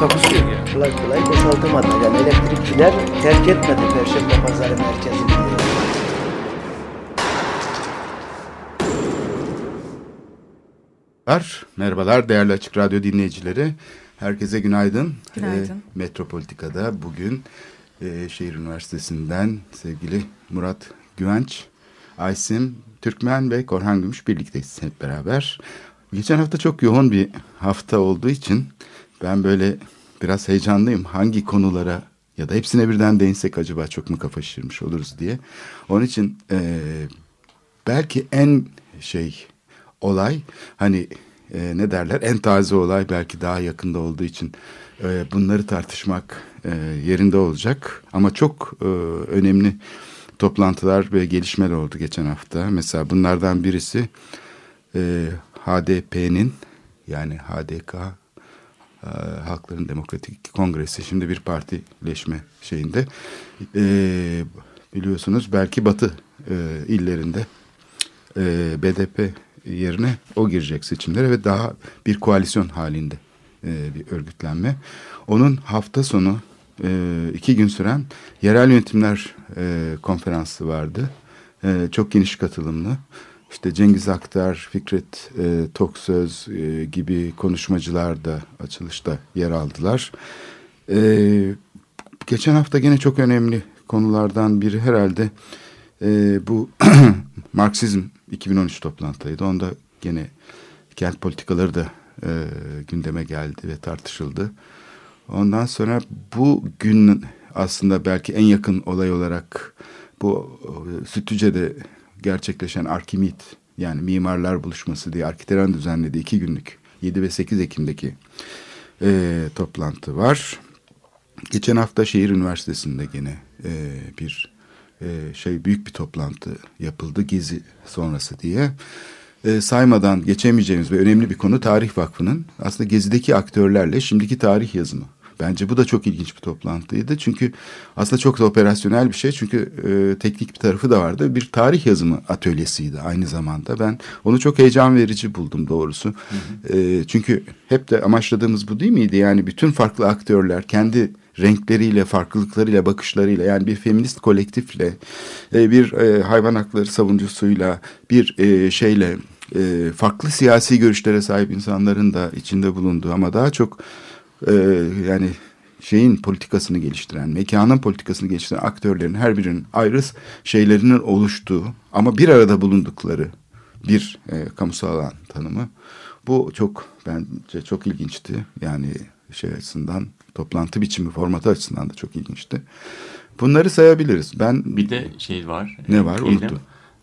Takusuyor yani. kolay kolay boşaltamadı. Yani elektrikçiler terk etmedi Perşembe Pazarı merkezini. Merhabalar, merhabalar değerli Açık Radyo dinleyicileri. Herkese günaydın. Günaydın. Ee, Metropolitika'da bugün e, Şehir Üniversitesi'nden sevgili Murat Güvenç, Aysim Türkmen ve Korhan Gümüş birlikteyiz hep beraber. Geçen hafta çok yoğun bir hafta olduğu için ben böyle biraz heyecanlıyım. Hangi konulara ya da hepsine birden değinsek acaba çok mu kafa şişirmiş oluruz diye. Onun için e, belki en şey olay hani e, ne derler en taze olay belki daha yakında olduğu için e, bunları tartışmak e, yerinde olacak ama çok e, önemli toplantılar ve gelişmeler oldu geçen hafta. Mesela bunlardan birisi e, HDP'nin yani HDK e, Halkların Demokratik Kongresi şimdi bir partileşme şeyinde e, biliyorsunuz belki Batı e, illerinde e, BDP yerine o girecek seçimlere ve daha bir koalisyon halinde e, bir örgütlenme. Onun hafta sonu e, iki gün süren yerel yönetimler e, konferansı vardı. E, çok geniş katılımlı. İşte Cengiz Aktar, Fikret e, Toksöz e, gibi konuşmacılar da açılışta yer aldılar. E, geçen hafta gene çok önemli konulardan biri herhalde e, bu Marksizm 2013 toplantıydı. Onda gene kent politikaları da e, gündeme geldi ve tartışıldı. Ondan sonra bu gün aslında belki en yakın olay olarak bu e, Sütlüce'de gerçekleşen Arkimit yani mimarlar buluşması diye Arkiteran düzenlediği iki günlük 7 ve 8 Ekim'deki e, toplantı var. Geçen hafta Şehir Üniversitesi'nde gene e, bir e, şey büyük bir toplantı yapıldı gezi sonrası diye. E, saymadan geçemeyeceğimiz ve önemli bir konu Tarih Vakfı'nın aslında gezideki aktörlerle şimdiki tarih yazımı. Bence bu da çok ilginç bir toplantıydı. Çünkü aslında çok da operasyonel bir şey. Çünkü e, teknik bir tarafı da vardı. Bir tarih yazımı atölyesiydi aynı zamanda. Ben onu çok heyecan verici buldum doğrusu. Hı hı. E, çünkü hep de amaçladığımız bu değil miydi? Yani bütün farklı aktörler kendi renkleriyle, farklılıklarıyla, bakışlarıyla yani bir feminist kolektifle, e, bir e, hayvan hakları savunucusuyla, bir e, şeyle farklı siyasi görüşlere sahip insanların da içinde bulunduğu ama daha çok e, yani şeyin politikasını geliştiren, mekanın politikasını geliştiren aktörlerin her birinin ayrı şeylerinin oluştuğu ama bir arada bulundukları bir e, kamusal alan tanımı. Bu çok bence çok ilginçti. Yani şey açısından toplantı biçimi formatı açısından da çok ilginçti. Bunları sayabiliriz. Ben bir de şey var. Ne var? Unuttum.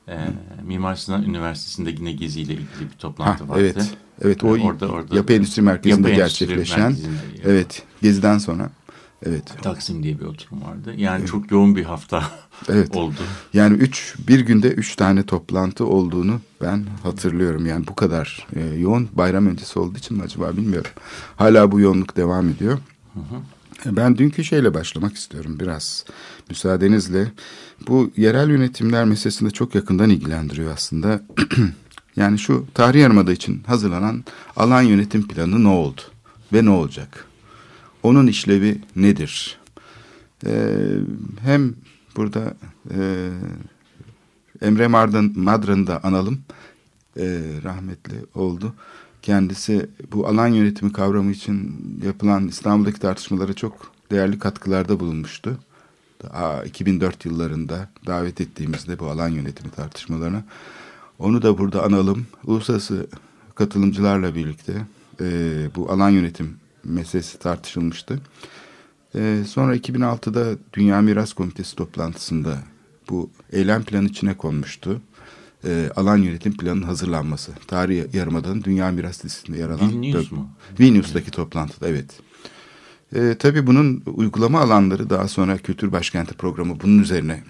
E, Mimar Sinan Üniversitesi'nde yine Gezi ile ilgili bir toplantı ha, vardı. Evet. Evet o orada, orada, Yapı Endüstri Merkezi'nde yapı gerçekleşen. Merkezinde, evet. Gezi'den sonra. Evet. Taksim diye bir oturum vardı. Yani evet. çok yoğun bir hafta evet. oldu. Yani üç, bir günde üç tane toplantı olduğunu ben hatırlıyorum. Yani bu kadar e, yoğun bayram öncesi olduğu için mi acaba bilmiyorum. Hala bu yoğunluk devam ediyor. Hı hı. Ben dünkü şeyle başlamak istiyorum biraz müsaadenizle. Bu yerel yönetimler meselesinde çok yakından ilgilendiriyor aslında. yani şu tarih yarımada için hazırlanan alan yönetim planı ne oldu ve ne olacak? Onun işlevi nedir? Ee, hem burada e, Emre Mardın, Madran'ı da analım. E, rahmetli oldu. Kendisi bu alan yönetimi kavramı için yapılan İstanbul'daki tartışmalara çok değerli katkılarda bulunmuştu. Aa, 2004 yıllarında davet ettiğimizde bu alan yönetimi tartışmalarına. Onu da burada analım. Uluslararası katılımcılarla birlikte e, bu alan yönetim meselesi tartışılmıştı. E, sonra 2006'da Dünya Miras Komitesi toplantısında bu eylem planı içine konmuştu. E, alan yönetim planının hazırlanması. Tarih Yarımada'nın Dünya Miras listesinde yer alan. Vilnius mu? Vilnius'taki toplantıda evet. E, tabii bunun uygulama alanları daha sonra Kültür Başkenti programı bunun üzerine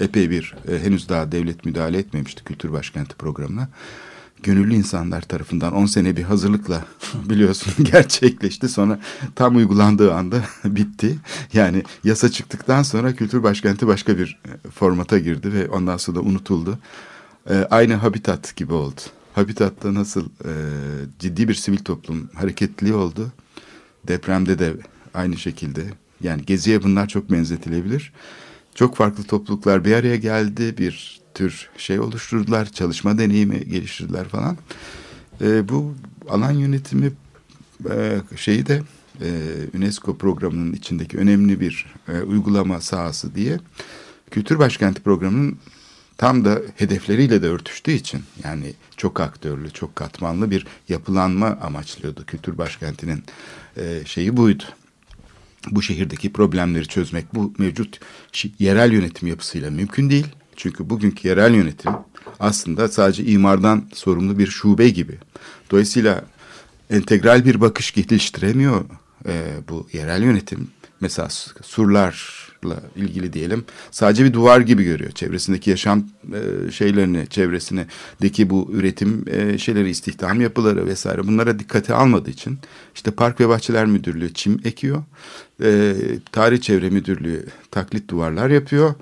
epey bir e, henüz daha devlet müdahale etmemişti Kültür Başkenti programına. Gönüllü insanlar tarafından 10 sene bir hazırlıkla biliyorsun gerçekleşti. Sonra tam uygulandığı anda bitti. Yani yasa çıktıktan sonra Kültür Başkenti başka bir e, formata girdi ve ondan sonra da unutuldu. E, aynı Habitat gibi oldu. Habitat'ta nasıl e, ciddi bir sivil toplum hareketli oldu. Depremde de aynı şekilde. Yani Gezi'ye bunlar çok benzetilebilir. Çok farklı topluluklar bir araya geldi. Bir tür şey oluşturdular. Çalışma deneyimi geliştirdiler falan. E, bu alan yönetimi e, şeyi de e, UNESCO programının içindeki önemli bir e, uygulama sahası diye Kültür Başkenti programının tam da hedefleriyle de örtüştüğü için yani çok aktörlü, çok katmanlı bir yapılanma amaçlıyordu. Kültür Başkenti'nin e, şeyi buydu. Bu şehirdeki problemleri çözmek bu mevcut yerel yönetim yapısıyla mümkün değil. Çünkü bugünkü yerel yönetim aslında sadece imardan sorumlu bir şube gibi. Dolayısıyla entegral bir bakış geliştiremiyor e, bu yerel yönetim. Mesela surlarla ilgili diyelim sadece bir duvar gibi görüyor. Çevresindeki yaşam e, şeylerini, çevresindeki bu üretim e, şeyleri, istihdam yapıları vesaire bunlara dikkate almadığı için işte Park ve Bahçeler Müdürlüğü çim ekiyor. E, Tarih Çevre Müdürlüğü taklit duvarlar yapıyor.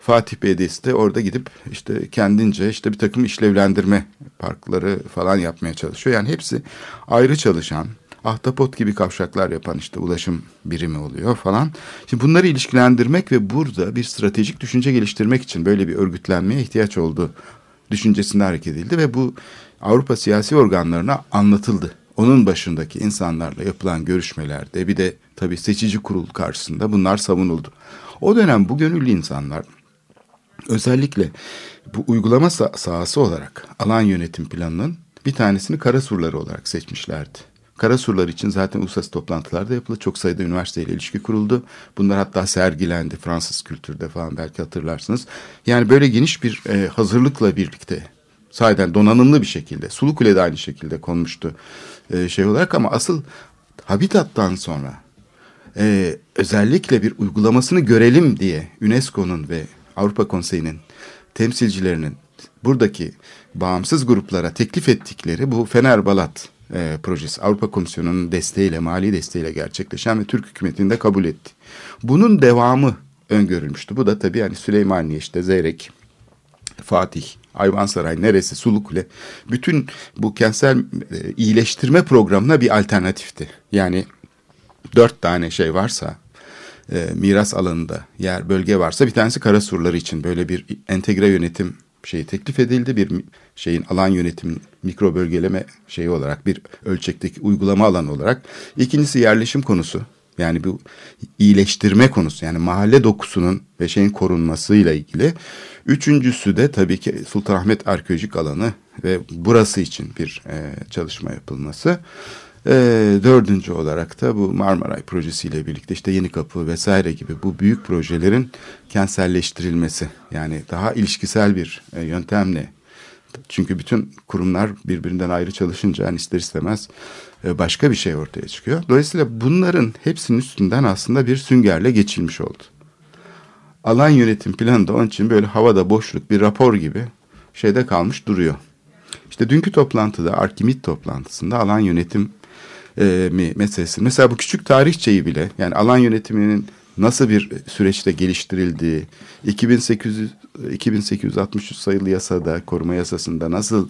Fatih Belediyesi de orada gidip işte kendince işte bir takım işlevlendirme parkları falan yapmaya çalışıyor. Yani hepsi ayrı çalışan, ahtapot gibi kavşaklar yapan işte ulaşım birimi oluyor falan. Şimdi bunları ilişkilendirmek ve burada bir stratejik düşünce geliştirmek için böyle bir örgütlenmeye ihtiyaç olduğu düşüncesinde hareket edildi ve bu Avrupa siyasi organlarına anlatıldı. Onun başındaki insanlarla yapılan görüşmelerde bir de tabii seçici kurul karşısında bunlar savunuldu. O dönem bu gönüllü insanlar özellikle bu uygulama sah sahası olarak alan yönetim planının bir tanesini kara surları olarak seçmişlerdi. Kara surlar için zaten uluslararası toplantılar da yapıldı. Çok sayıda üniversiteyle ilişki kuruldu. Bunlar hatta sergilendi Fransız kültürde falan belki hatırlarsınız. Yani böyle geniş bir e, hazırlıkla birlikte sahiden donanımlı bir şekilde Sulu Kule de aynı şekilde konmuştu e, şey olarak ama asıl Habitat'tan sonra e, özellikle bir uygulamasını görelim diye UNESCO'nun ve Avrupa Konseyi'nin temsilcilerinin buradaki bağımsız gruplara teklif ettikleri bu Fener Balat e, projesi Avrupa Komisyonu'nun desteğiyle, mali desteğiyle gerçekleşen ve Türk hükümetinin de kabul etti. Bunun devamı öngörülmüştü. Bu da tabii yani Süleymaniye işte Zeyrek, Fatih, Ayvansaray neresi, Sulukule bütün bu kentsel e, iyileştirme programına bir alternatifti. Yani dört tane şey varsa e, miras alanında yer bölge varsa bir tanesi Karasurları için böyle bir entegre yönetim şeyi teklif edildi. Bir şeyin alan yönetim mikro bölgeleme şeyi olarak bir ölçekteki uygulama alanı olarak. İkincisi yerleşim konusu. Yani bu iyileştirme konusu yani mahalle dokusunun ve şeyin korunmasıyla ilgili. Üçüncüsü de tabii ki Sultanahmet Arkeolojik Alanı ve burası için bir e, çalışma yapılması. E, dördüncü olarak da bu Marmaray projesiyle birlikte işte Yeni Kapı vesaire gibi bu büyük projelerin kentselleştirilmesi. Yani daha ilişkisel bir e, yöntemle çünkü bütün kurumlar birbirinden ayrı çalışınca yani ister istemez e, başka bir şey ortaya çıkıyor. Dolayısıyla bunların hepsinin üstünden aslında bir süngerle geçilmiş oldu. Alan yönetim planı da onun için böyle havada boşluk bir rapor gibi şeyde kalmış duruyor. İşte dünkü toplantıda Arkimit toplantısında alan yönetim e, mi meselesi. Mesela bu küçük tarihçeyi bile yani alan yönetiminin nasıl bir süreçte geliştirildiği, 2800 2863 sayılı yasada, koruma yasasında nasıl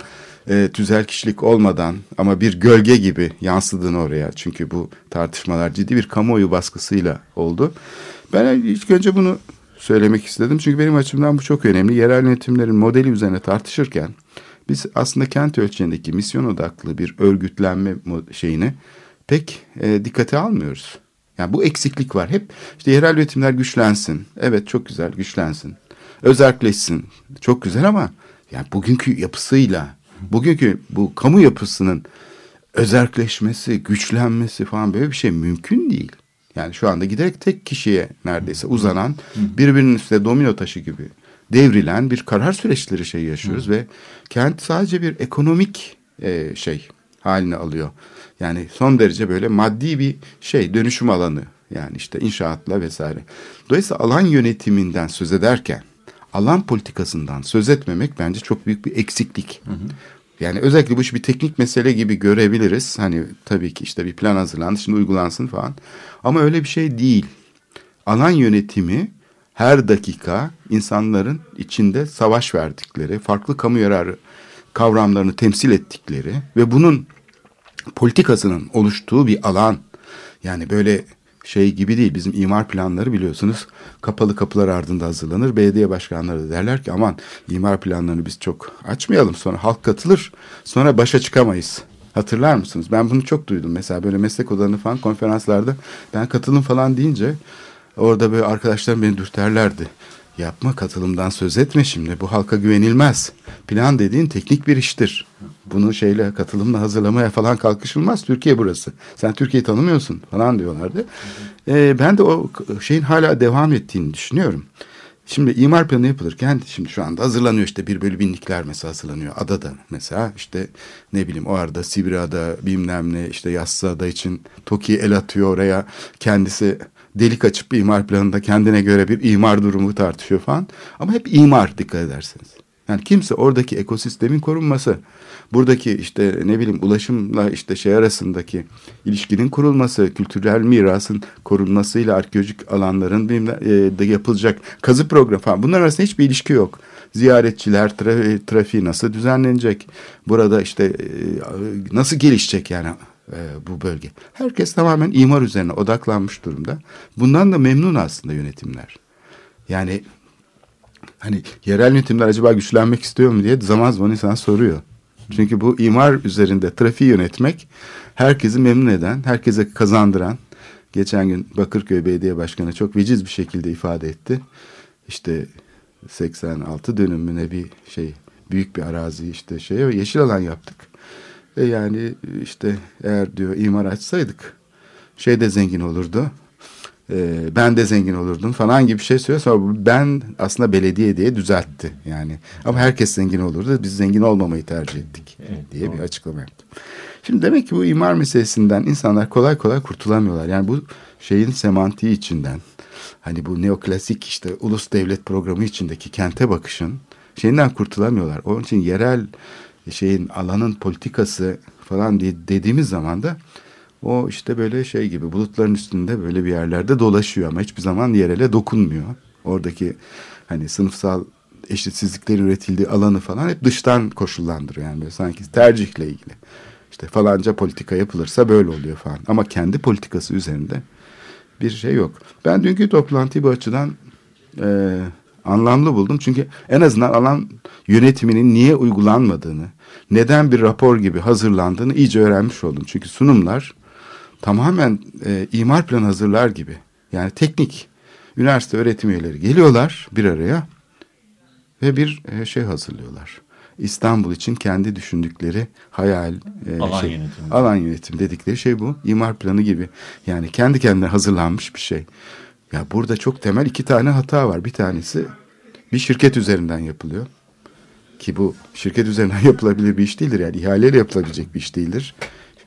e, tüzel kişilik olmadan ama bir gölge gibi yansıdığını oraya. Çünkü bu tartışmalar ciddi bir kamuoyu baskısıyla oldu. Ben ilk önce bunu söylemek istedim. Çünkü benim açımdan bu çok önemli. Yerel yönetimlerin modeli üzerine tartışırken biz aslında kent ölçeğindeki misyon odaklı bir örgütlenme şeyini pek e, dikkate almıyoruz. Yani bu eksiklik var. Hep işte yerel yönetimler güçlensin. Evet çok güzel güçlensin. Özerkleşsin. Çok güzel ama yani bugünkü yapısıyla bugünkü bu kamu yapısının özerkleşmesi, güçlenmesi falan böyle bir şey mümkün değil. Yani şu anda giderek tek kişiye neredeyse uzanan birbirinin üstüne domino taşı gibi devrilen bir karar süreçleri şey yaşıyoruz ve kent sadece bir ekonomik e, şey halini alıyor. Yani son derece böyle maddi bir şey dönüşüm alanı yani işte inşaatla vesaire. Dolayısıyla alan yönetiminden söz ederken alan politikasından söz etmemek bence çok büyük bir eksiklik. Hı hı. Yani özellikle bu iş bir teknik mesele gibi görebiliriz. Hani tabii ki işte bir plan hazırlandı şimdi uygulansın falan. Ama öyle bir şey değil. Alan yönetimi her dakika insanların içinde savaş verdikleri, farklı kamu yararı kavramlarını temsil ettikleri ve bunun politikasının oluştuğu bir alan. Yani böyle şey gibi değil. Bizim imar planları biliyorsunuz kapalı kapılar ardında hazırlanır. Belediye başkanları da derler ki aman imar planlarını biz çok açmayalım. Sonra halk katılır. Sonra başa çıkamayız. Hatırlar mısınız? Ben bunu çok duydum. Mesela böyle meslek odalarında falan konferanslarda ben katılım falan deyince orada böyle arkadaşlarım beni dürterlerdi. Yapma katılımdan söz etme şimdi. Bu halka güvenilmez. Plan dediğin teknik bir iştir. Bunu şeyle katılımla hazırlamaya falan kalkışılmaz. Türkiye burası. Sen Türkiye'yi tanımıyorsun falan diyorlardı. Ee, ben de o şeyin hala devam ettiğini düşünüyorum. Şimdi imar planı yapılırken şimdi şu anda hazırlanıyor işte bir bölü binlikler mesela hazırlanıyor. Adada mesela işte ne bileyim o arada Sibirada bilmem ne işte Yassıada için TOKİ el atıyor oraya kendisi delik açıp imar planında kendine göre bir imar durumu tartışıyor falan. Ama hep imar dikkat ederseniz. Yani kimse oradaki ekosistemin korunması, buradaki işte ne bileyim ulaşımla işte şey arasındaki ilişkinin kurulması, kültürel mirasın korunmasıyla arkeolojik alanların e, yapılacak kazı programı falan bunlar arasında hiçbir ilişki yok. Ziyaretçiler, trafi, trafiği nasıl düzenlenecek? Burada işte e, nasıl gelişecek yani e, bu bölge. Herkes tamamen imar üzerine odaklanmış durumda. Bundan da memnun aslında yönetimler. Yani hani yerel yönetimler acaba güçlenmek istiyor mu diye zaman zaman insan soruyor. Çünkü bu imar üzerinde trafiği yönetmek herkesi memnun eden, herkese kazandıran. Geçen gün Bakırköy Belediye Başkanı çok veciz bir şekilde ifade etti. İşte 86 dönümüne bir şey büyük bir arazi işte şey yeşil alan yaptık. E yani işte eğer diyor imar açsaydık şey de zengin olurdu. E, ben de zengin olurdum falan gibi bir şey söylüyor. Sonra ben aslında belediye diye düzeltti yani. Ama herkes zengin olurdu. Biz zengin olmamayı tercih ettik diye doğru. bir açıklama yaptım. Şimdi demek ki bu imar meselesinden insanlar kolay kolay kurtulamıyorlar. Yani bu şeyin semantiği içinden hani bu neoklasik işte ulus devlet programı içindeki kente bakışın şeyinden kurtulamıyorlar. Onun için yerel şeyin alanın politikası falan diye dediğimiz zaman da o işte böyle şey gibi bulutların üstünde böyle bir yerlerde dolaşıyor ama hiçbir zaman yerele dokunmuyor. Oradaki hani sınıfsal eşitsizliklerin üretildiği alanı falan hep dıştan koşullandırıyor yani böyle sanki tercihle ilgili. İşte falanca politika yapılırsa böyle oluyor falan. Ama kendi politikası üzerinde bir şey yok. Ben dünkü toplantıyı bu açıdan e, anlamlı buldum. Çünkü en azından alan yönetiminin niye uygulanmadığını, neden bir rapor gibi hazırlandığını iyice öğrenmiş oldum. Çünkü sunumlar tamamen e, imar planı hazırlar gibi. Yani teknik üniversite öğretim üyeleri geliyorlar bir araya ve bir e, şey hazırlıyorlar. İstanbul için kendi düşündükleri hayal, e, alan, şey, yönetim. alan yönetim dedikleri şey bu. İmar planı gibi. Yani kendi kendine hazırlanmış bir şey. Ya burada çok temel iki tane hata var. Bir tanesi bir şirket üzerinden yapılıyor. Ki bu şirket üzerinden yapılabilir bir iş değildir. Yani ihaleyle yapılabilecek bir iş değildir.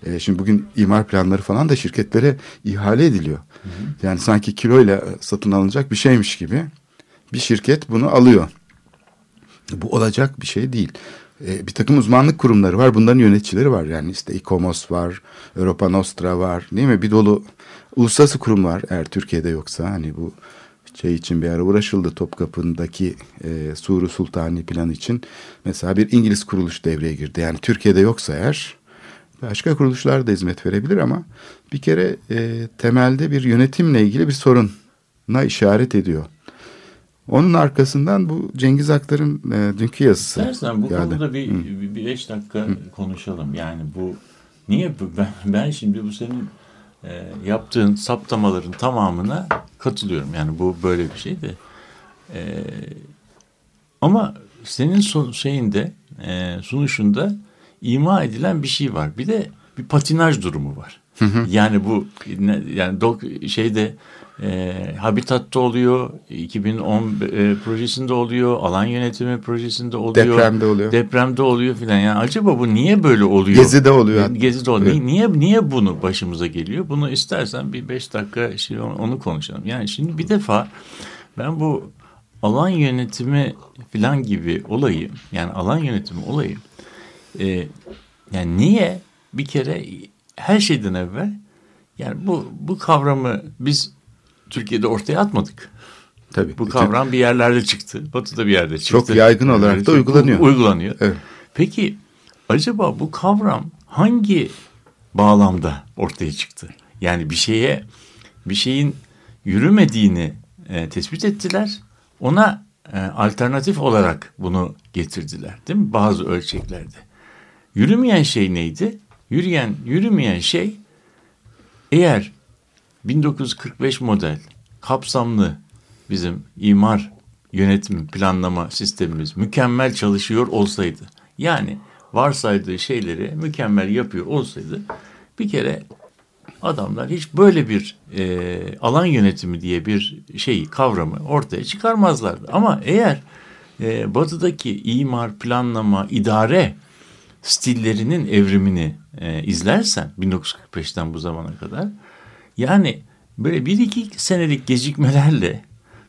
E, şimdi bugün imar planları falan da şirketlere ihale ediliyor. Hı hı. Yani sanki kiloyla satın alınacak bir şeymiş gibi bir şirket bunu alıyor. Bu olacak bir şey değil. E, bir takım uzmanlık kurumları var. Bunların yöneticileri var. Yani işte İKOMOS var, Europa Nostra var. Değil mi? Bir dolu uluslararası kurum var. Eğer Türkiye'de yoksa hani bu şey için bir ara uğraşıldı Topkapı'ndaki e, Suru Sultani planı için. Mesela bir İngiliz kuruluş devreye girdi. Yani Türkiye'de yoksa eğer başka kuruluşlar da hizmet verebilir ama bir kere e, temelde bir yönetimle ilgili bir soruna işaret ediyor. Onun arkasından bu Cengiz Aktar'ın e, dünkü yazısı. İstersen bu geldi. konuda bir, bir, bir beş dakika Hı. konuşalım. Yani bu niye ben, ben şimdi bu senin e, yaptığın saptamaların tamamına katılıyorum. Yani bu böyle bir şey de. E, ama senin son şeyinde e, sunuşunda ima edilen bir şey var. Bir de bir patinaj durumu var. Yani bu yani dok şeyde e, Habitat'ta oluyor, 2010 e, projesinde oluyor, alan yönetimi projesinde oluyor. Depremde oluyor. Depremde oluyor filan. Yani acaba bu niye böyle oluyor? Gezi'de oluyor. Gezi'de oluyor. Evet. Niye niye bunu başımıza geliyor? Bunu istersen bir beş dakika şey, onu konuşalım. Yani şimdi bir defa ben bu alan yönetimi filan gibi olayı yani alan yönetimi olayı e, yani niye bir kere her şeyden evvel yani bu bu kavramı biz Türkiye'de ortaya atmadık. Tabii. Bu kavram bir yerlerde çıktı. Batı'da bir yerde çıktı. Çok yaygın olarak da uygulanıyor. Uygulanıyor. Evet. Peki acaba bu kavram hangi bağlamda ortaya çıktı? Yani bir şeye bir şeyin yürümediğini e, tespit ettiler. Ona e, alternatif olarak bunu getirdiler. Değil mi? Bazı ölçeklerde. Yürümeyen şey neydi? Yürüyen, yürümeyen şey eğer 1945 model kapsamlı bizim imar yönetim planlama sistemimiz mükemmel çalışıyor olsaydı yani varsaydığı şeyleri mükemmel yapıyor olsaydı bir kere adamlar hiç böyle bir e, alan yönetimi diye bir şeyi kavramı ortaya çıkarmazlardı. Ama eğer e, batıdaki imar, planlama, idare stillerinin evrimini e, izlersen 1945'ten bu zamana kadar yani böyle bir iki senelik gecikmelerle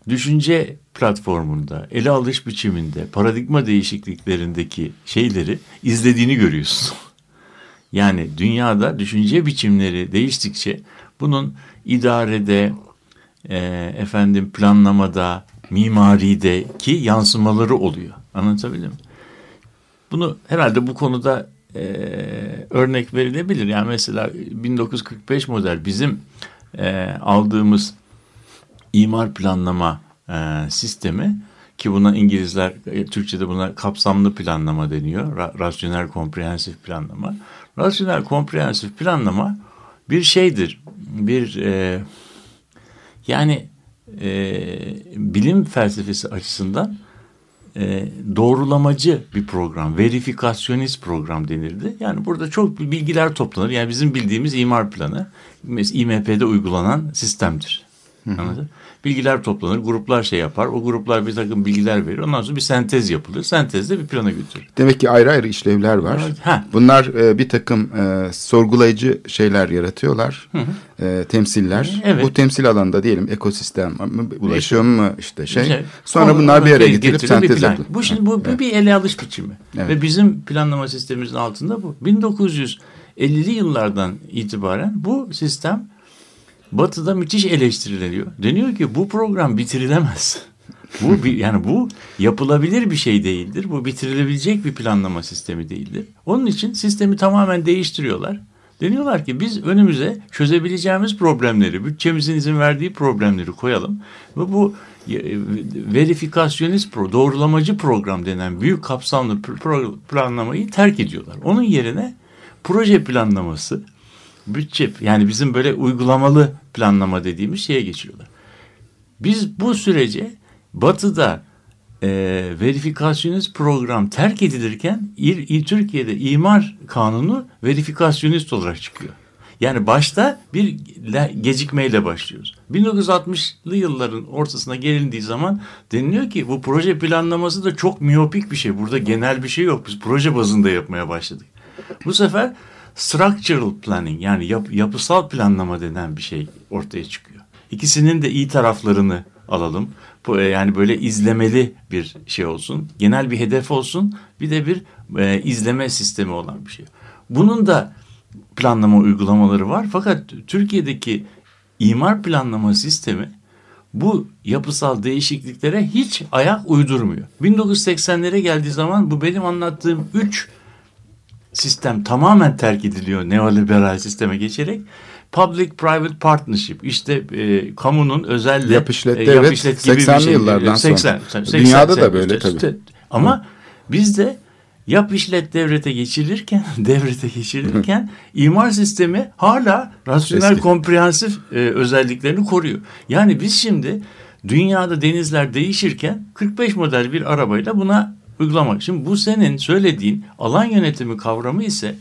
düşünce platformunda, ele alış biçiminde, paradigma değişikliklerindeki şeyleri izlediğini görüyorsun. Yani dünyada düşünce biçimleri değiştikçe bunun idarede, e, efendim planlamada, mimarideki yansımaları oluyor. Anlatabildim mi? Bunu herhalde bu konuda e, örnek verilebilir. Yani mesela 1945 model bizim e, aldığımız imar planlama e, sistemi ki buna İngilizler e, Türkçe'de buna kapsamlı planlama deniyor. Ra- rasyonel komprehensif planlama. Rasyonel komprehensif planlama bir şeydir. Bir e, yani e, bilim felsefesi açısından e, doğrulamacı bir program, verifikasyonist program denirdi. Yani burada çok bilgiler toplanır. Yani bizim bildiğimiz imar planı mesela IMP'de uygulanan sistemdir. Anladın? Bilgiler toplanır, gruplar şey yapar. O gruplar bir takım bilgiler verir. Ondan sonra bir sentez yapılır. Sentezde bir plana götürür. Demek ki ayrı ayrı işlevler var. Evet, ha. Bunlar e, bir takım e, sorgulayıcı şeyler yaratıyorlar. E, temsiller. Evet. Bu temsil alanında diyelim ekosistem, ulaşım mı işte şey. Sonra bunlar bir araya getirip sentez plan. yapılıyor. Bu şimdi bu, bu bir ele alış biçimi. Evet. Ve bizim planlama sistemimizin altında bu. 1950'li yıllardan itibaren bu sistem Batı'da müthiş eleştiriliyor. Deniyor ki bu program bitirilemez. Bu bir, yani bu yapılabilir bir şey değildir. Bu bitirilebilecek bir planlama sistemi değildir. Onun için sistemi tamamen değiştiriyorlar. Deniyorlar ki biz önümüze çözebileceğimiz problemleri, bütçemizin izin verdiği problemleri koyalım ve bu e, verifikasyonist pro, doğrulamacı program denen büyük kapsamlı pr- pro- planlamayı terk ediyorlar. Onun yerine proje planlaması, bütçe yani bizim böyle uygulamalı planlama dediğimiz şeye geçiyorlar. Biz bu sürece batıda e, verifikasyonist program terk edilirken İr- İ- Türkiye'de imar kanunu verifikasyonist olarak çıkıyor. Yani başta bir le- gecikmeyle başlıyoruz. 1960'lı yılların ortasına gelindiği zaman deniliyor ki bu proje planlaması da çok miyopik bir şey. Burada genel bir şey yok. Biz proje bazında yapmaya başladık. Bu sefer structural planning yani yap- yapısal planlama denen bir şey ortaya çıkıyor. İkisinin de iyi taraflarını alalım. Bu, e, yani böyle izlemeli bir şey olsun. Genel bir hedef olsun. Bir de bir e, izleme sistemi olan bir şey. Bunun da planlama uygulamaları var. Fakat Türkiye'deki imar planlama sistemi bu yapısal değişikliklere hiç ayak uydurmuyor. 1980'lere geldiği zaman bu benim anlattığım üç sistem tamamen terk ediliyor neoliberal sisteme geçerek. Public Private Partnership işte e, kamunun özelle Yap işlet e, devlet, yap işlet gibi bir 80'li şey. yıllardan sonra. 80, 80, Dünyada da 80, böyle işte- tabii. Ama bizde yap işlet devlete geçilirken devrete geçilirken imar sistemi hala rasyonel Eski. komprehensif e, özelliklerini koruyor. Yani biz şimdi dünyada denizler değişirken 45 model bir arabayla buna uygulamak. Şimdi bu senin söylediğin alan yönetimi kavramı ise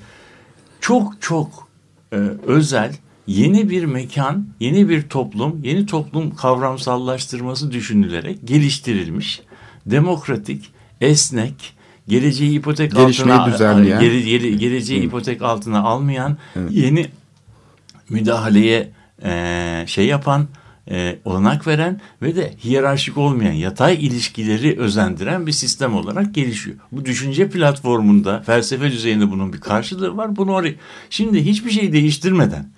çok çok e, özel yeni bir mekan, yeni bir toplum, yeni toplum kavramsallaştırması düşünülerek geliştirilmiş, demokratik, esnek, geleceği ipotek Gelişmeyi altına düzenleyen. gele- gele- geleceği ipotek altına almayan, yeni müdahaleye e, şey yapan, e, olanak veren ve de hiyerarşik olmayan yatay ilişkileri özendiren bir sistem olarak gelişiyor. Bu düşünce platformunda felsefe düzeyinde bunun bir karşılığı var. Bunu oraya şimdi hiçbir şey değiştirmeden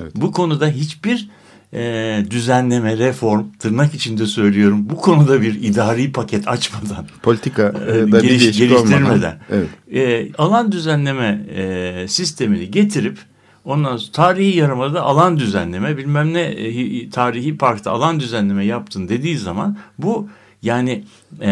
Evet. bu konuda hiçbir e, düzenleme, reform tırnak içinde söylüyorum bu konuda bir idari paket açmadan Politika e, e, da bir geliş- geliştirmeden olmadan. Evet. e, alan düzenleme e, sistemini getirip ondan sonra tarihi yarımada alan düzenleme bilmem ne e, hi- tarihi parkta alan düzenleme yaptın dediği zaman bu yani e,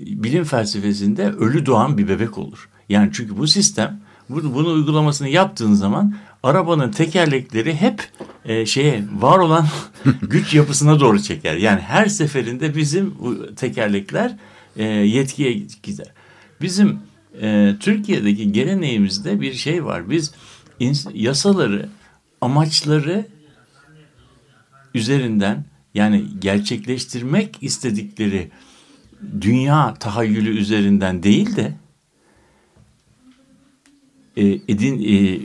bilim felsefesinde ölü doğan bir bebek olur. Yani çünkü bu sistem bunu, bunu uygulamasını yaptığın zaman arabanın tekerlekleri hep e, şeye var olan güç yapısına doğru çeker. Yani her seferinde bizim tekerlekler e, yetkiye gider. Bizim e, Türkiye'deki geleneğimizde bir şey var. Biz yasaları, amaçları üzerinden yani gerçekleştirmek istedikleri dünya tahayyülü üzerinden değil de e, edin e,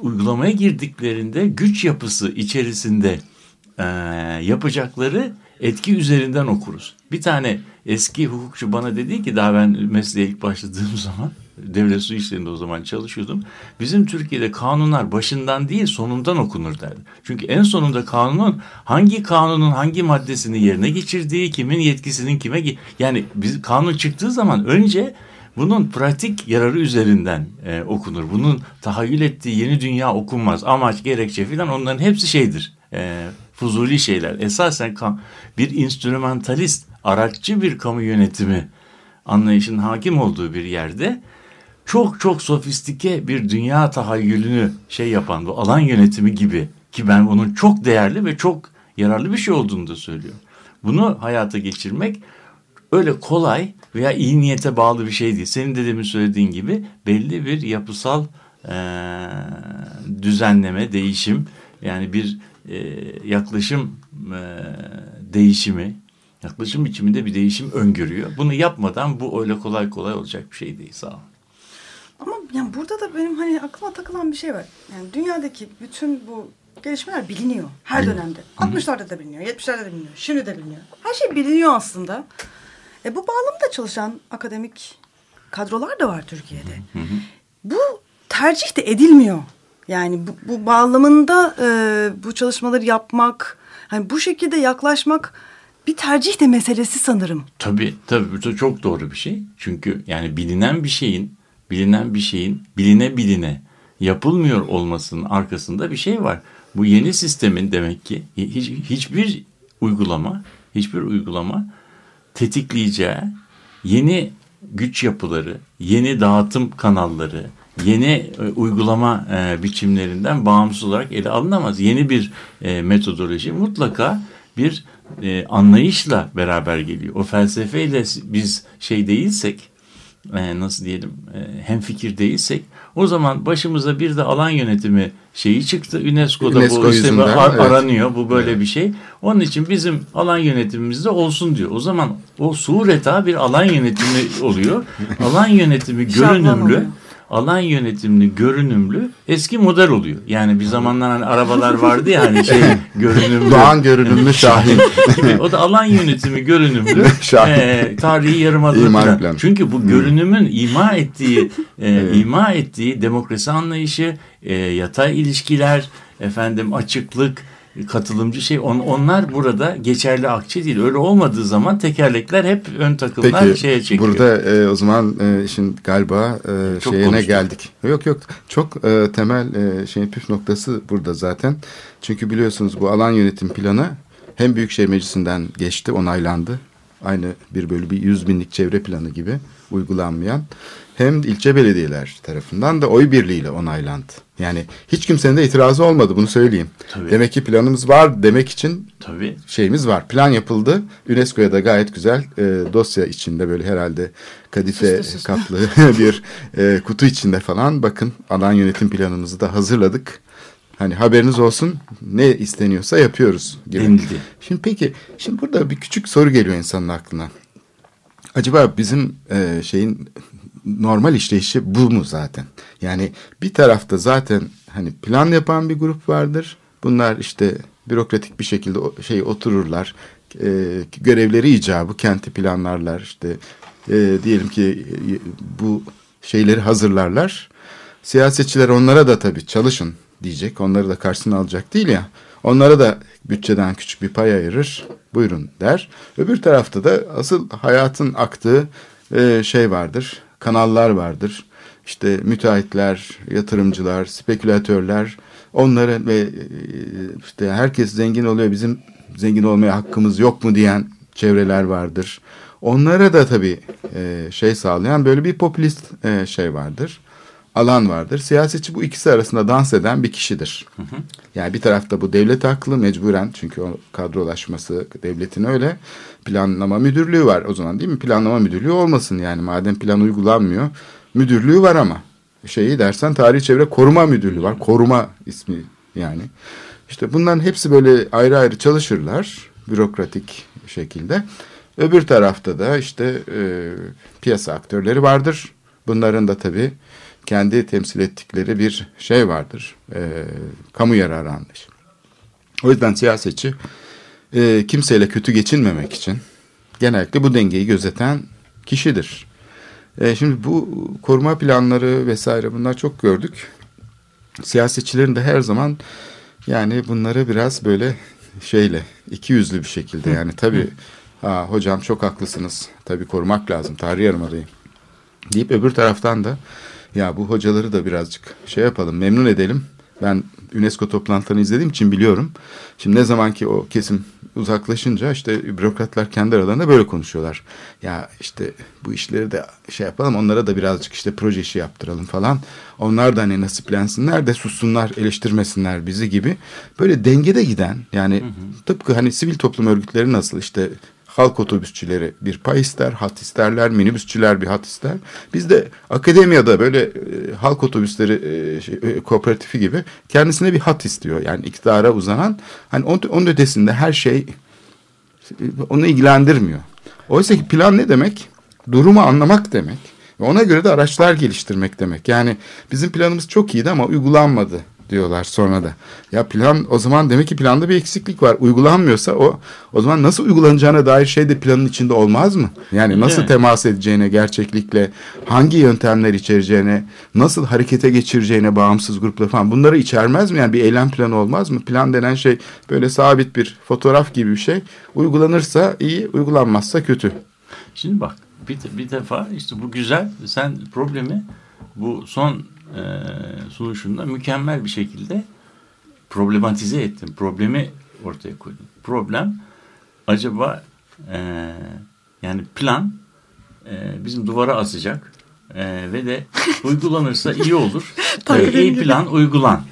uygulamaya girdiklerinde güç yapısı içerisinde e, yapacakları etki üzerinden okuruz. Bir tane eski hukukçu bana dedi ki daha ben mesleğe ilk başladığım zaman devlet su işlerinde o zaman çalışıyordum. Bizim Türkiye'de kanunlar başından değil sonundan okunur derdi. Çünkü en sonunda kanunun hangi kanunun hangi maddesini yerine geçirdiği, kimin yetkisinin kime yani biz kanun çıktığı zaman önce bunun pratik yararı üzerinden e, okunur. Bunun tahayyül ettiği yeni dünya okunmaz. Amaç, gerekçe filan onların hepsi şeydir. E, fuzuli şeyler. Esasen kam- bir instrumentalist, araççı bir kamu yönetimi anlayışının hakim olduğu bir yerde çok çok sofistike bir dünya tahayyülünü şey yapan bu alan yönetimi gibi ki ben onun çok değerli ve çok yararlı bir şey olduğunu da söylüyorum. Bunu hayata geçirmek öyle kolay veya iyi niyete bağlı bir şey değil. Senin de demin söylediğin gibi belli bir yapısal eee, düzenleme, değişim yani bir eee, yaklaşım eee, değişimi, yaklaşım biçiminde bir değişim öngörüyor. Bunu yapmadan bu öyle kolay kolay olacak bir şey değil. Sağ ol. Ama yani burada da benim hani aklıma takılan bir şey var. Yani dünyadaki bütün bu gelişmeler biliniyor her dönemde. 60'larda da biliniyor, 70'lerde de biliniyor, şimdi de biliniyor. Her şey biliniyor aslında. E, bu bağlamda çalışan akademik kadrolar da var Türkiye'de. Bu tercih de edilmiyor. Yani bu, bu bağlamında e, bu çalışmaları yapmak, hani bu şekilde yaklaşmak bir tercih de meselesi sanırım. Tabii tabii bu da çok doğru bir şey. Çünkü yani bilinen bir şeyin bilinen bir şeyin biline biline yapılmıyor olmasının arkasında bir şey var. Bu yeni sistemin demek ki hiç, hiçbir uygulama hiçbir uygulama tetikleyeceği yeni güç yapıları, yeni dağıtım kanalları, yeni e, uygulama e, biçimlerinden bağımsız olarak ele alınamaz. Yeni bir e, metodoloji mutlaka bir e, anlayışla beraber geliyor. O felsefeyle biz şey değilsek, e, nasıl diyelim, e, hem fikir değilsek, o zaman başımıza bir de alan yönetimi şeyi çıktı. UNESCO'da UNESCO bu işte ar- evet. aranıyor. Bu böyle bir şey. Onun için bizim alan yönetimimizde olsun diyor. O zaman o sureta bir alan yönetimi oluyor. alan yönetimi görünümlü. Alan yönetimli görünümlü eski model oluyor. Yani bir zamanlar hani arabalar vardı ya hani şey görünümlü. Doğan görünümlü Şahin. gibi. O da alan yönetimi görünümlü Şahin. e, tarihi yarımada İmar planı. Çünkü bu görünümün ima ettiği e, ima ettiği demokrasi anlayışı, e, yatay ilişkiler, efendim açıklık, katılımcı şey on, onlar burada geçerli akçe değil. Öyle olmadığı zaman tekerlekler hep ön takımlar Peki şeye çekiyor. burada e, o zaman e, işin galiba e, Çok şeyine konuştuk. geldik. Yok yok çok e, temel e, şeyin püf noktası burada zaten. Çünkü biliyorsunuz bu alan yönetim planı hem Büyükşehir Meclisi'nden geçti onaylandı. aynı bir bölü bir yüz binlik çevre planı gibi uygulanmayan hem ilçe belediyeler tarafından da oy birliğiyle onaylandı. Yani hiç kimsenin de itirazı olmadı bunu söyleyeyim. Tabii. Demek ki planımız var demek için Tabii. şeyimiz var. Plan yapıldı. UNESCO'ya da gayet güzel e, dosya içinde böyle herhalde kadife Süslü süslü. kaplı bir e, kutu içinde falan bakın alan yönetim planımızı da hazırladık. Hani haberiniz olsun ne isteniyorsa yapıyoruz gibi. Denildi. Şimdi peki şimdi burada bir küçük soru geliyor insanın aklına. Acaba bizim e, şeyin normal işleyişi bu mu zaten? Yani bir tarafta zaten hani plan yapan bir grup vardır. Bunlar işte bürokratik bir şekilde şey otururlar. E, görevleri icabı kenti planlarlar. işte e, diyelim ki e, bu şeyleri hazırlarlar. Siyasetçiler onlara da tabii çalışın diyecek. Onları da karşısına alacak değil ya. Onlara da bütçeden küçük bir pay ayırır. Buyurun der. Öbür tarafta da asıl hayatın aktığı e, şey vardır. Kanallar vardır. İşte müteahhitler, yatırımcılar, spekülatörler onları ve e, işte herkes zengin oluyor bizim zengin olmaya hakkımız yok mu diyen çevreler vardır. Onlara da tabii e, şey sağlayan böyle bir popülist e, şey vardır alan vardır. Siyasetçi bu ikisi arasında dans eden bir kişidir. Yani bir tarafta bu devlet haklı mecburen çünkü o kadrolaşması devletin öyle. Planlama müdürlüğü var o zaman değil mi? Planlama müdürlüğü olmasın yani madem plan uygulanmıyor. Müdürlüğü var ama şeyi dersen tarihi çevre koruma müdürlüğü var. Koruma ismi yani. İşte bunların hepsi böyle ayrı ayrı çalışırlar bürokratik şekilde. Öbür tarafta da işte e, piyasa aktörleri vardır. Bunların da tabii kendi temsil ettikleri bir şey vardır. E, kamu yararı anlayışı. O yüzden siyasetçi e, kimseyle kötü geçinmemek için genellikle bu dengeyi gözeten kişidir. E, şimdi bu koruma planları vesaire bunlar çok gördük. Siyasetçilerin de her zaman yani bunları biraz böyle şeyle iki yüzlü bir şekilde yani tabii ha, hocam çok haklısınız tabii korumak lazım tarih yarımadayım deyip öbür taraftan da ya bu hocaları da birazcık şey yapalım memnun edelim. Ben UNESCO toplantılarını izlediğim için biliyorum. Şimdi ne zaman ki o kesim uzaklaşınca işte bürokratlar kendi aralarında böyle konuşuyorlar. Ya işte bu işleri de şey yapalım onlara da birazcık işte proje işi yaptıralım falan. Onlar da hani nasiplensinler de sussunlar eleştirmesinler bizi gibi. Böyle dengede giden yani tıpkı hani sivil toplum örgütleri nasıl işte halk otobüsçüleri bir pay ister, hat isterler, minibüsçüler bir hat ister. Biz de akademiyada böyle e, halk otobüsleri e, şey, e, kooperatifi gibi kendisine bir hat istiyor. Yani iktidara uzanan hani onun, onun ötesinde her şey onu ilgilendirmiyor. Oysa ki plan ne demek? Durumu anlamak demek. Ve ona göre de araçlar geliştirmek demek. Yani bizim planımız çok iyiydi ama uygulanmadı diyorlar sonra da. Ya plan o zaman demek ki planda bir eksiklik var. Uygulanmıyorsa o o zaman nasıl uygulanacağına dair şey de planın içinde olmaz mı? Yani nasıl Evet. temas edeceğine gerçeklikle, hangi yöntemler içereceğine, nasıl harekete geçireceğine bağımsız grupla falan bunları içermez mi? Yani bir eylem planı olmaz mı? Plan denen şey böyle sabit bir fotoğraf gibi bir şey. Uygulanırsa iyi, uygulanmazsa kötü. Şimdi bak bir, bir defa işte bu güzel. Sen problemi bu son e, sunuşunda mükemmel bir şekilde problematize ettin. Problemi ortaya koydun. Problem acaba e, yani plan e, bizim duvara asacak e, ve de uygulanırsa iyi olur. E, iyi plan uygulan.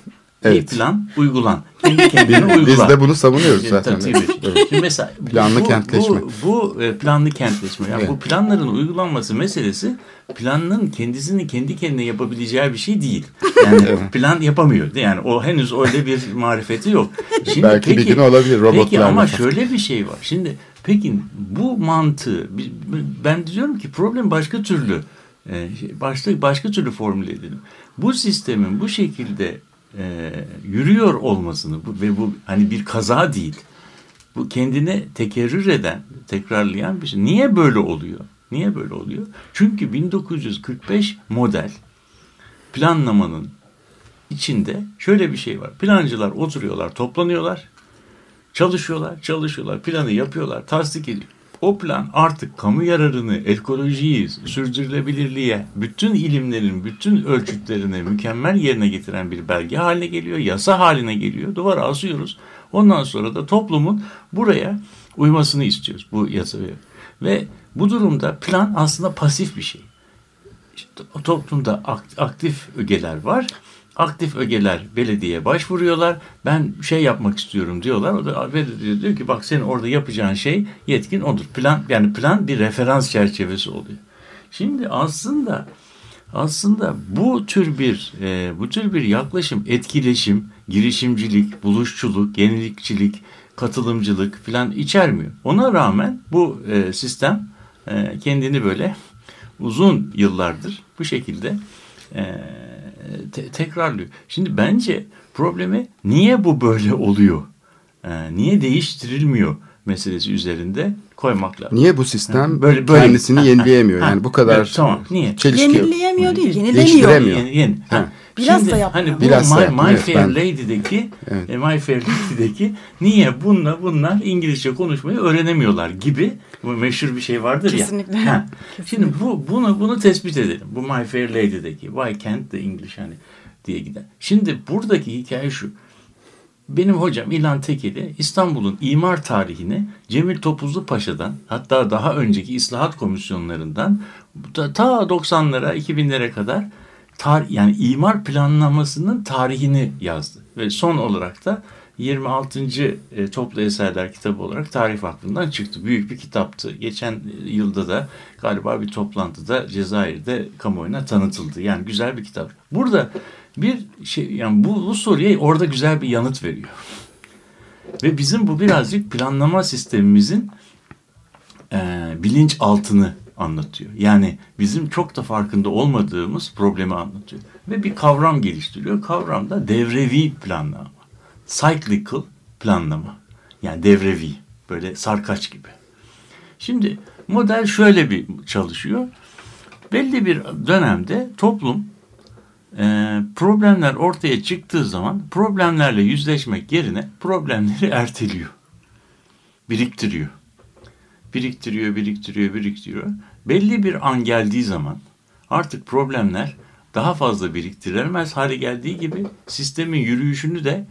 Evet. plan uygulan. Kendi kendine Biz uygulan. de bunu savunuyoruz Evet, zaten. tabii, tabii. Şimdi mesela Planlı bu, kentleşme. Bu, bu e, planlı kentleşme. Yani Evet. bu planların uygulanması meselesi planın kendisini kendi kendine yapabileceği bir şey değil. Yani plan yapamıyor. Yani o henüz öyle bir marifeti yok. Şimdi Belki bir gün olabilir Peki robotlarla ama şöyle bir şey var. Şimdi peki bu mantığı ben diyorum ki problem başka türlü e, şey, başka başka türlü formüle edelim. Bu sistemin bu şekilde e, yürüyor olmasını bu, ve bu hani bir kaza değil. Bu kendine tekerrür eden, tekrarlayan bir şey. Niye böyle oluyor? Niye böyle oluyor? Çünkü 1945 model planlamanın içinde şöyle bir şey var. Plancılar oturuyorlar, toplanıyorlar, çalışıyorlar, çalışıyorlar, planı yapıyorlar, tasdik ediyor. O plan artık kamu yararını, ekolojiyi, sürdürülebilirliğe, bütün ilimlerin bütün ölçütlerini mükemmel yerine getiren bir belge haline geliyor, yasa haline geliyor. Duvara asıyoruz. Ondan sonra da toplumun buraya uymasını istiyoruz bu yasa. Ve bu durumda plan aslında pasif bir şey. İşte toplumda akt- aktif ögeler var. Aktif ögeler belediyeye başvuruyorlar. Ben şey yapmak istiyorum diyorlar. O da belediye diyor ki bak senin orada yapacağın şey yetkin odur. Plan yani plan bir referans çerçevesi oluyor. Şimdi aslında aslında bu tür bir e, bu tür bir yaklaşım, etkileşim, girişimcilik, buluşçuluk, yenilikçilik, katılımcılık falan içermiyor. Ona rağmen bu e, sistem e, kendini böyle uzun yıllardır bu şekilde e, te- tekrarlıyor. Şimdi bence problemi niye bu böyle oluyor? E, niye değiştirilmiyor meselesi üzerinde koymak lazım. Niye bu sistem Ha, böyle- böyle- kendisini yenileyemiyor? Yani bu kadar evet, tamam. Niye? çelişki. Yenileyemiyor değil, yenilemiyor. Değiştiremiyor. Yeni, yeni. Ha. Biraz Şimdi da yapmıyor. Hani bu Biraz My, yapmıyor, My evet, Fair ben- Lady'deki Evet. e, My Fair Lady'deki niye bununla bunlar İngilizce konuşmayı öğrenemiyorlar gibi bu meşhur bir şey vardır Kesinlikle. ya. Ha. Kesinlikle. Şimdi bu bunu bunu tespit edelim. Bu My Fair Lady'deki Why can't the English hani diye giden. Şimdi buradaki hikaye şu. Benim hocam İlhan Tekeli İstanbul'un imar tarihini Cemil Topuzlu Paşa'dan hatta daha önceki ıslahat komisyonlarından ta 90'lara 2000'lere kadar tar yani imar planlamasının tarihini yazdı. Ve son olarak da 26. e, toplu eserler kitabı olarak Tarih Vakfı'ndan çıktı. Büyük bir kitaptı. Geçen e, yılda da galiba bir toplantıda Cezayir'de kamuoyuna tanıtıldı. Yani güzel bir kitap. Burada bir şey yani bu, bu soruya orada güzel bir yanıt veriyor. Ve bizim bu birazcık planlama sistemimizin e, bilinç altını anlatıyor. Yani bizim çok da farkında olmadığımız problemi anlatıyor. Ve bir kavram geliştiriyor. Kavram da devrevi planlama. Cyclical planlama. Yani devrevi. Böyle sarkaç gibi. Şimdi model şöyle bir çalışıyor. Belli bir dönemde toplum e, problemler ortaya çıktığı zaman problemlerle yüzleşmek yerine problemleri erteliyor. Biriktiriyor. Biriktiriyor, biriktiriyor, biriktiriyor. Belli bir an geldiği zaman artık problemler daha fazla biriktirilemez hale geldiği gibi sistemin yürüyüşünü de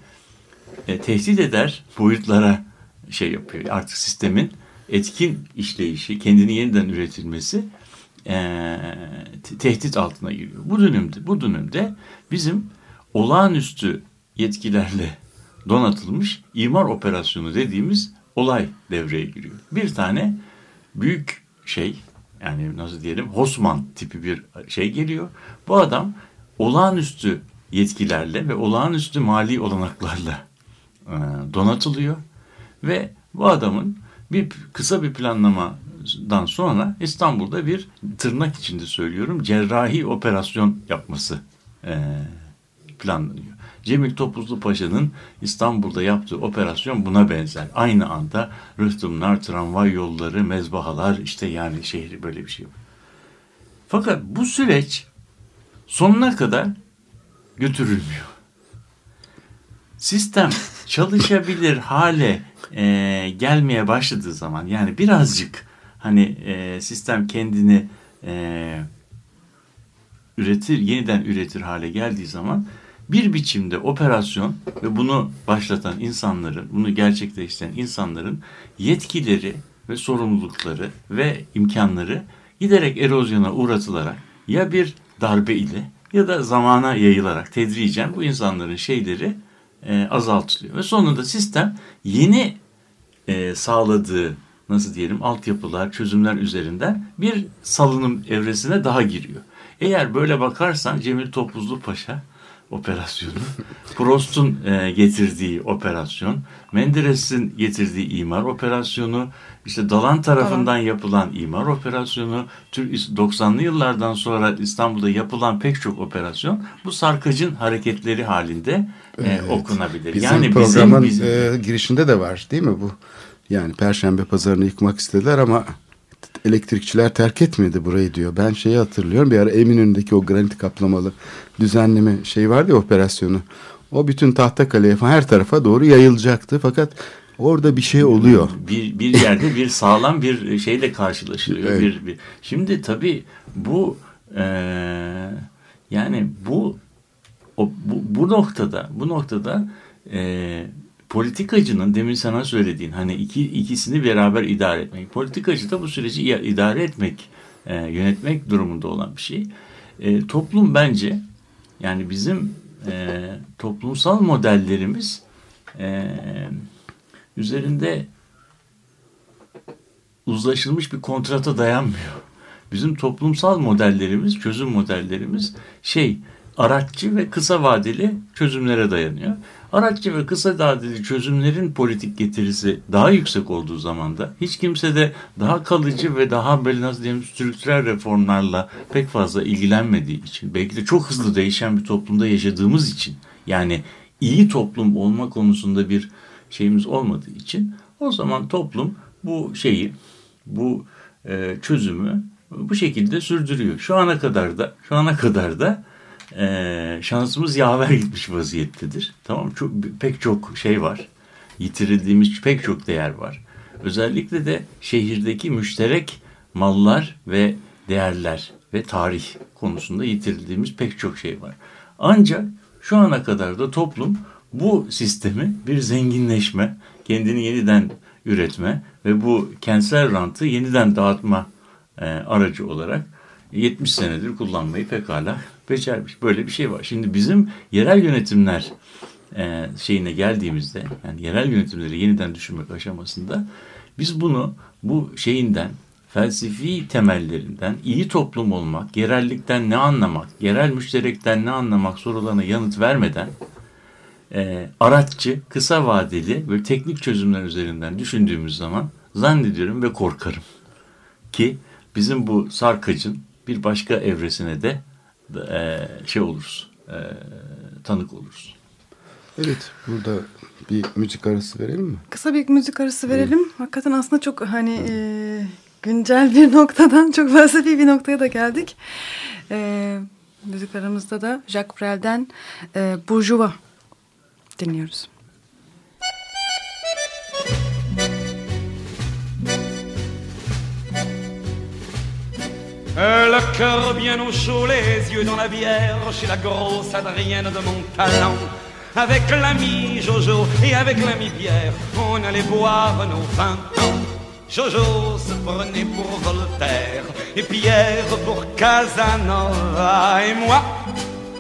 e, tehdit eder boyutlara şey yapıyor. Artık sistemin etkin işleyişi, kendini yeniden üretilmesi e, te- tehdit altına giriyor. Bu dönemde, bu dönemde bizim olağanüstü yetkilerle donatılmış imar operasyonu dediğimiz olay devreye giriyor. Bir tane büyük şey yani nasıl diyelim Osman tipi bir şey geliyor. Bu adam olağanüstü yetkilerle ve olağanüstü mali olanaklarla e, donatılıyor ve bu adamın bir kısa bir planlamadan sonra İstanbul'da bir tırnak içinde söylüyorum cerrahi operasyon yapması e, planlanıyor. Cemil Topuzlu Paşa'nın İstanbul'da yaptığı operasyon buna benzer. Aynı anda rıhtımlar, tramvay yolları, mezbahalar işte yani şehri böyle bir şey. Fakat bu süreç sonuna kadar götürülmüyor. Sistem çalışabilir hale e, gelmeye başladığı zaman yani birazcık hani e, sistem kendini e, üretir, yeniden üretir hale geldiği zaman bir biçimde operasyon ve bunu başlatan insanların, bunu gerçekleştiren insanların yetkileri ve sorumlulukları ve imkanları giderek erozyona uğratılarak ya bir darbe ile ya da zamana yayılarak tedricen bu insanların şeyleri e, azaltılıyor. Ve sonunda sistem yeni e, sağladığı nasıl diyelim altyapılar, çözümler üzerinden bir salınım evresine daha giriyor. Eğer böyle bakarsan Cemil Topuzlu Paşa operasyonu, Prost'un e, getirdiği operasyon, Menderes'in getirdiği imar operasyonu, işte Dalan tarafından yapılan imar operasyonu, Türk 90'lı yıllardan sonra İstanbul'da yapılan pek çok operasyon bu sarkacın hareketleri halinde e, okunabilir. Bizim yani programın bizim, bizim e, girişinde de var değil mi bu? Yani Perşembe pazarını yıkmak istediler ama elektrikçiler terk etmedi burayı diyor. Ben şeyi hatırlıyorum bir ara Eminönü'ndeki o granit kaplamalı düzenleme şey vardı ya operasyonu. O bütün Tahtakale'ye falan her tarafa doğru yayılacaktı fakat orada bir şey oluyor. bir, bir yerde bir sağlam bir şeyle karşılaşılıyor. Evet. Bir, bir. Şimdi tabii bu e, yani bu, o, bu bu noktada bu noktada e, politikacının demin sana söylediğin hani iki ikisini beraber idare etmek. Politikacı da bu süreci idare etmek, e, yönetmek durumunda olan bir şey. E, toplum bence yani bizim e, toplumsal modellerimiz e, üzerinde uzlaşılmış bir kontrata dayanmıyor. Bizim toplumsal modellerimiz, çözüm modellerimiz şey araççı ve kısa vadeli çözümlere dayanıyor. Araççı ve kısa vadeli çözümlerin politik getirisi daha yüksek olduğu zaman da hiç kimse de daha kalıcı ve daha böyle nasıl diyeyim strüktürel reformlarla pek fazla ilgilenmediği için belki de çok hızlı değişen bir toplumda yaşadığımız için yani iyi toplum olma konusunda bir şeyimiz olmadığı için o zaman toplum bu şeyi bu e, çözümü bu şekilde sürdürüyor. Şu ana kadar da şu ana kadar da e, şansımız yaver gitmiş vaziyettedir. Tamam çok pek çok şey var. Yitirildiğimiz pek çok değer var. Özellikle de şehirdeki müşterek mallar ve değerler ve tarih konusunda yitirildiğimiz pek çok şey var. Ancak şu ana kadar da toplum bu sistemi bir zenginleşme, kendini yeniden üretme ve bu kentsel rantı yeniden dağıtma e, aracı olarak 70 senedir kullanmayı pekala becermiş. Böyle bir şey var. Şimdi bizim yerel yönetimler e, şeyine geldiğimizde yani yerel yönetimleri yeniden düşünmek aşamasında biz bunu bu şeyinden felsefi temellerinden iyi toplum olmak, yerellikten ne anlamak, yerel müşterekten ne anlamak sorularına yanıt vermeden e, araççı, kısa vadeli ve teknik çözümler üzerinden düşündüğümüz zaman zannediyorum ve korkarım ki bizim bu sarkacın bir başka evresine de e, şey oluruz, e, tanık oluruz. Evet, burada bir müzik arası verelim mi? Kısa bir müzik arası verelim. Evet. Hakikaten aslında çok hani e, güncel bir noktadan çok felsefi bir noktaya da geldik. E, müzik aramızda da Jacques Brel'den e, Bourgeois dinliyoruz. Le cœur bien au chaud, les yeux dans la bière, chez la grosse Adrienne de mon talent. Avec l'ami Jojo et avec l'ami Pierre, on allait boire nos vingt ans. Jojo se prenait pour Voltaire et Pierre pour Casanova et moi,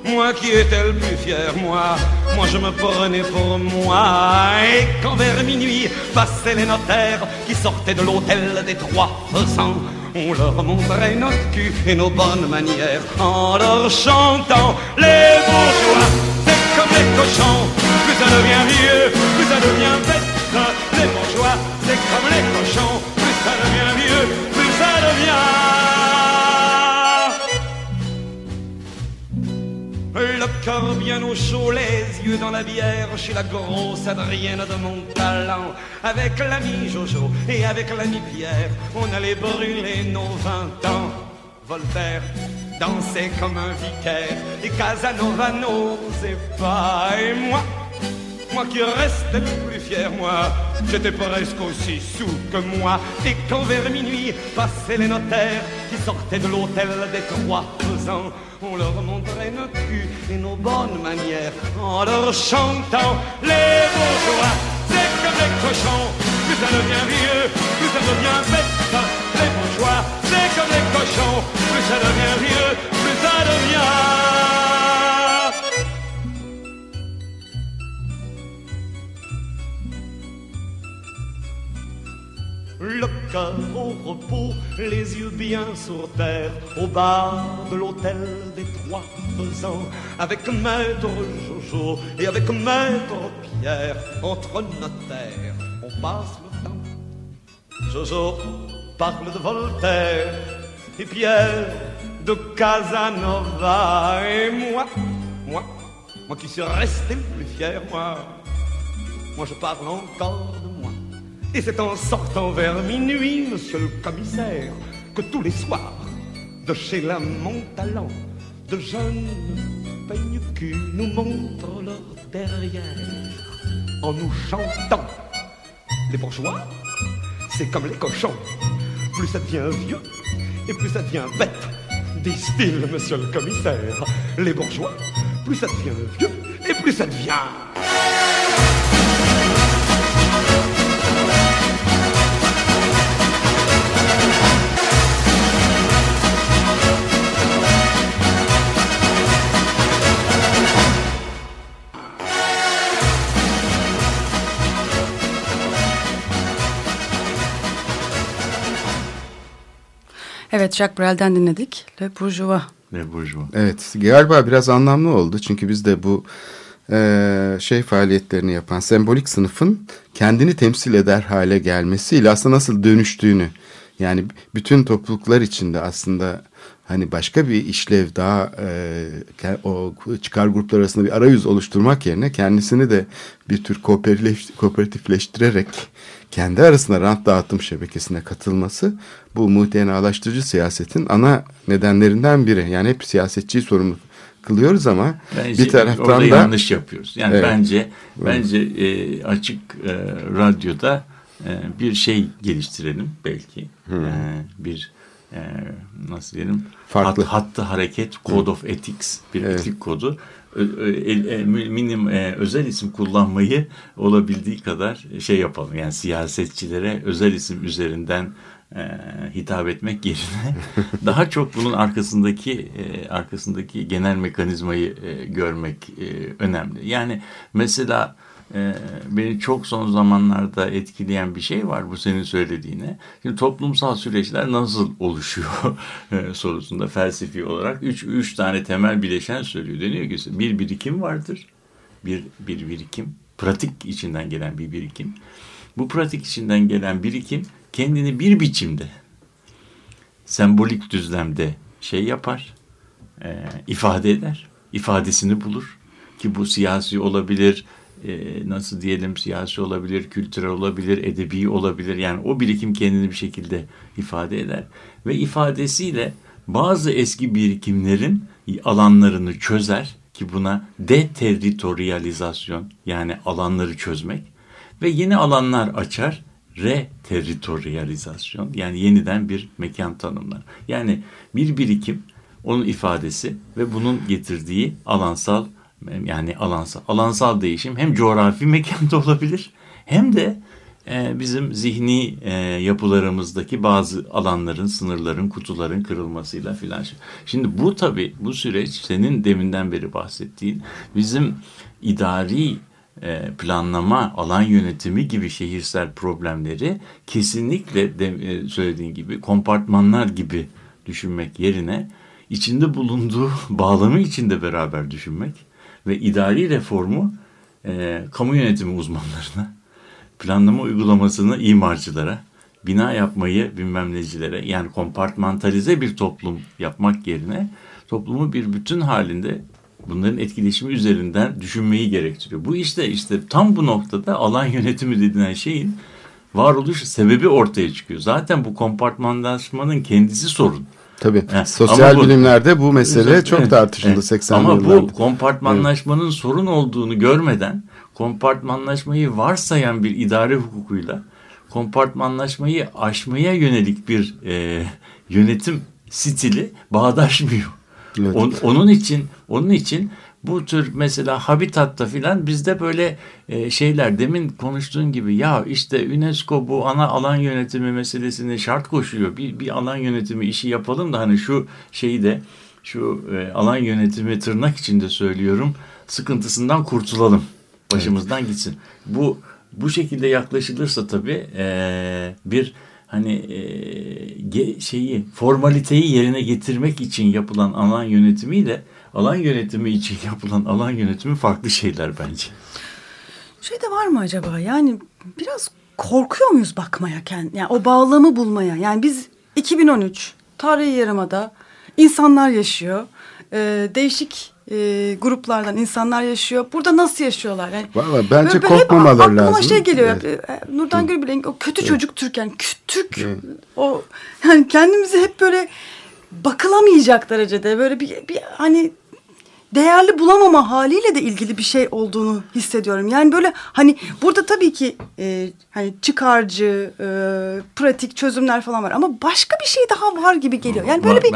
moi qui étais le plus fier, moi, moi je me prenais pour moi. Et quand vers minuit passaient les notaires qui sortaient de l'hôtel des trois faisans, on leur montrait notre cul et nos bonnes manières en leur chantant les bourgeois. C'est comme les cochons, plus ça devient vieux, plus ça devient bête. Les bourgeois, c'est comme les cochons, plus ça devient vieux, Le cœur bien au chaud, les yeux dans la bière, chez la grosse Adrienne de mon talent. Avec l'ami Jojo et avec l'ami Pierre, on allait brûler nos vingt ans. Voltaire dansait comme un vicaire, et Casanova n'osait pas. Et moi, moi qui restais le plus fier, moi, j'étais presque aussi sous que moi. Et quand vers minuit passaient les notaires qui sortaient de l'hôtel des trois faisans, on leur montrait nos culs et nos bonnes manières en leur chantant les bourgeois. C'est comme les cochons, plus ça devient vieux, plus ça devient bête. Les bourgeois, c'est comme les cochons, plus ça devient vieux, plus ça devient. Le cœur au repos, les yeux bien sur terre, au bar de l'hôtel des trois faisans, avec maître Jojo et avec maître Pierre, entre notaires, on passe le temps. Jojo parle de Voltaire et Pierre de Casanova et moi, moi, moi qui suis resté le plus fier, moi, moi je parle encore de. Et c'est en sortant vers minuit, monsieur le commissaire, que tous les soirs, de chez la Montalent, de jeunes peignes cul nous montrent leur derrière en nous chantant. Les bourgeois, c'est comme les cochons. Plus ça devient vieux et plus ça devient bête, disent-ils, monsieur le commissaire. Les bourgeois, plus ça devient vieux et plus ça devient. Evet Jacques Brel'den dinledik. Le Bourgeois. Le Bourgeois. Evet galiba biraz anlamlı oldu. Çünkü biz de bu e, şey faaliyetlerini yapan sembolik sınıfın kendini temsil eder hale gelmesiyle aslında nasıl dönüştüğünü yani bütün topluluklar içinde aslında hani başka bir işlev daha e, o çıkar gruplar arasında bir arayüz oluşturmak yerine kendisini de bir tür kooperatifleştirerek kendi arasında rant dağıtım şebekesine katılması bu muhtenalaştırıcı siyasetin ana nedenlerinden biri. Yani hep siyasetçiyi sorumlu kılıyoruz ama bence bir taraftan orada da yanlış yapıyoruz. Yani evet. bence bence e, açık e, radyoda e, bir şey geliştirelim belki. Hmm. E, bir e, nasıl diyelim? Farklı. Hat, hattı hareket Code of Ethics bir evet. etik kodu. E, minim özel isim kullanmayı olabildiği kadar şey yapalım. Yani siyasetçilere özel isim üzerinden e, hitap etmek yerine daha çok bunun arkasındaki e, arkasındaki genel mekanizmayı e, görmek e, önemli. Yani mesela e, beni çok son zamanlarda etkileyen bir şey var bu senin söylediğine. Şimdi toplumsal süreçler nasıl oluşuyor e, sorusunda felsefi olarak üç, üç tane temel bileşen söylüyor. Deniyor ki bir birikim vardır. Bir, bir birikim. Pratik içinden gelen bir birikim. Bu pratik içinden gelen birikim kendini bir biçimde sembolik düzlemde şey yapar, e, ifade eder, ifadesini bulur ki bu siyasi olabilir, nasıl diyelim siyasi olabilir, kültürel olabilir, edebi olabilir. Yani o birikim kendini bir şekilde ifade eder ve ifadesiyle bazı eski birikimlerin alanlarını çözer ki buna deterritorializasyon yani alanları çözmek ve yeni alanlar açar reterritorializasyon yani yeniden bir mekan tanımlar. Yani bir birikim onun ifadesi ve bunun getirdiği alansal yani alansal alansal değişim hem coğrafi mekanda olabilir hem de e, bizim zihni e, yapılarımızdaki bazı alanların, sınırların, kutuların kırılmasıyla filan. Şimdi bu tabii bu süreç senin deminden beri bahsettiğin bizim idari e, planlama, alan yönetimi gibi şehirsel problemleri kesinlikle de, e, söylediğin gibi kompartmanlar gibi düşünmek yerine içinde bulunduğu bağlamı içinde beraber düşünmek ve idari reformu e, kamu yönetimi uzmanlarına, planlama uygulamasını imarcılara, bina yapmayı bilmem necilere yani kompartmantalize bir toplum yapmak yerine toplumu bir bütün halinde bunların etkileşimi üzerinden düşünmeyi gerektiriyor. Bu işte işte tam bu noktada alan yönetimi denilen şeyin varoluş sebebi ortaya çıkıyor. Zaten bu kompartmanlaşmanın kendisi sorun. Tabii. Yani, Sosyal bu, bilimlerde bu mesele evet, çok tartışıldı evet, 80'li Ama yıllarda. bu kompartmanlaşmanın evet. sorun olduğunu görmeden kompartmanlaşmayı varsayan bir idare hukukuyla kompartmanlaşmayı aşmaya yönelik bir e, yönetim stili bağdaşmıyor. Evet. On, onun için onun için bu tür mesela habitatta filan bizde böyle e, şeyler demin konuştuğun gibi ya işte UNESCO bu ana alan yönetimi meselesini şart koşuyor. Bir, bir alan yönetimi işi yapalım da hani şu şeyi de şu e, alan yönetimi tırnak içinde söylüyorum sıkıntısından kurtulalım. Başımızdan evet. gitsin. Bu bu şekilde yaklaşılırsa tabii e, bir hani e, şeyi formaliteyi yerine getirmek için yapılan alan yönetimiyle alan yönetimi için yapılan alan yönetimi farklı şeyler bence. Şey de var mı acaba yani biraz korkuyor muyuz bakmaya kendi yani o bağlamı bulmaya yani biz 2013 tarihi yarımada insanlar yaşıyor ee, değişik e, gruplardan insanlar yaşıyor. Burada nasıl yaşıyorlar? Yani Valla bence böyle, korkmamaları aklıma lazım. Aklıma şey geliyor. Evet. E, Nurdan Gülbilek'in o kötü evet. çocuk Türk yani Türk evet. o yani kendimizi hep böyle bakılamayacak derecede böyle bir, bir hani değerli bulamama haliyle de ilgili bir şey olduğunu hissediyorum. Yani böyle hani burada tabii ki e, hani çıkarcı, e, pratik çözümler falan var ama başka bir şey daha var gibi geliyor. Yani böyle bir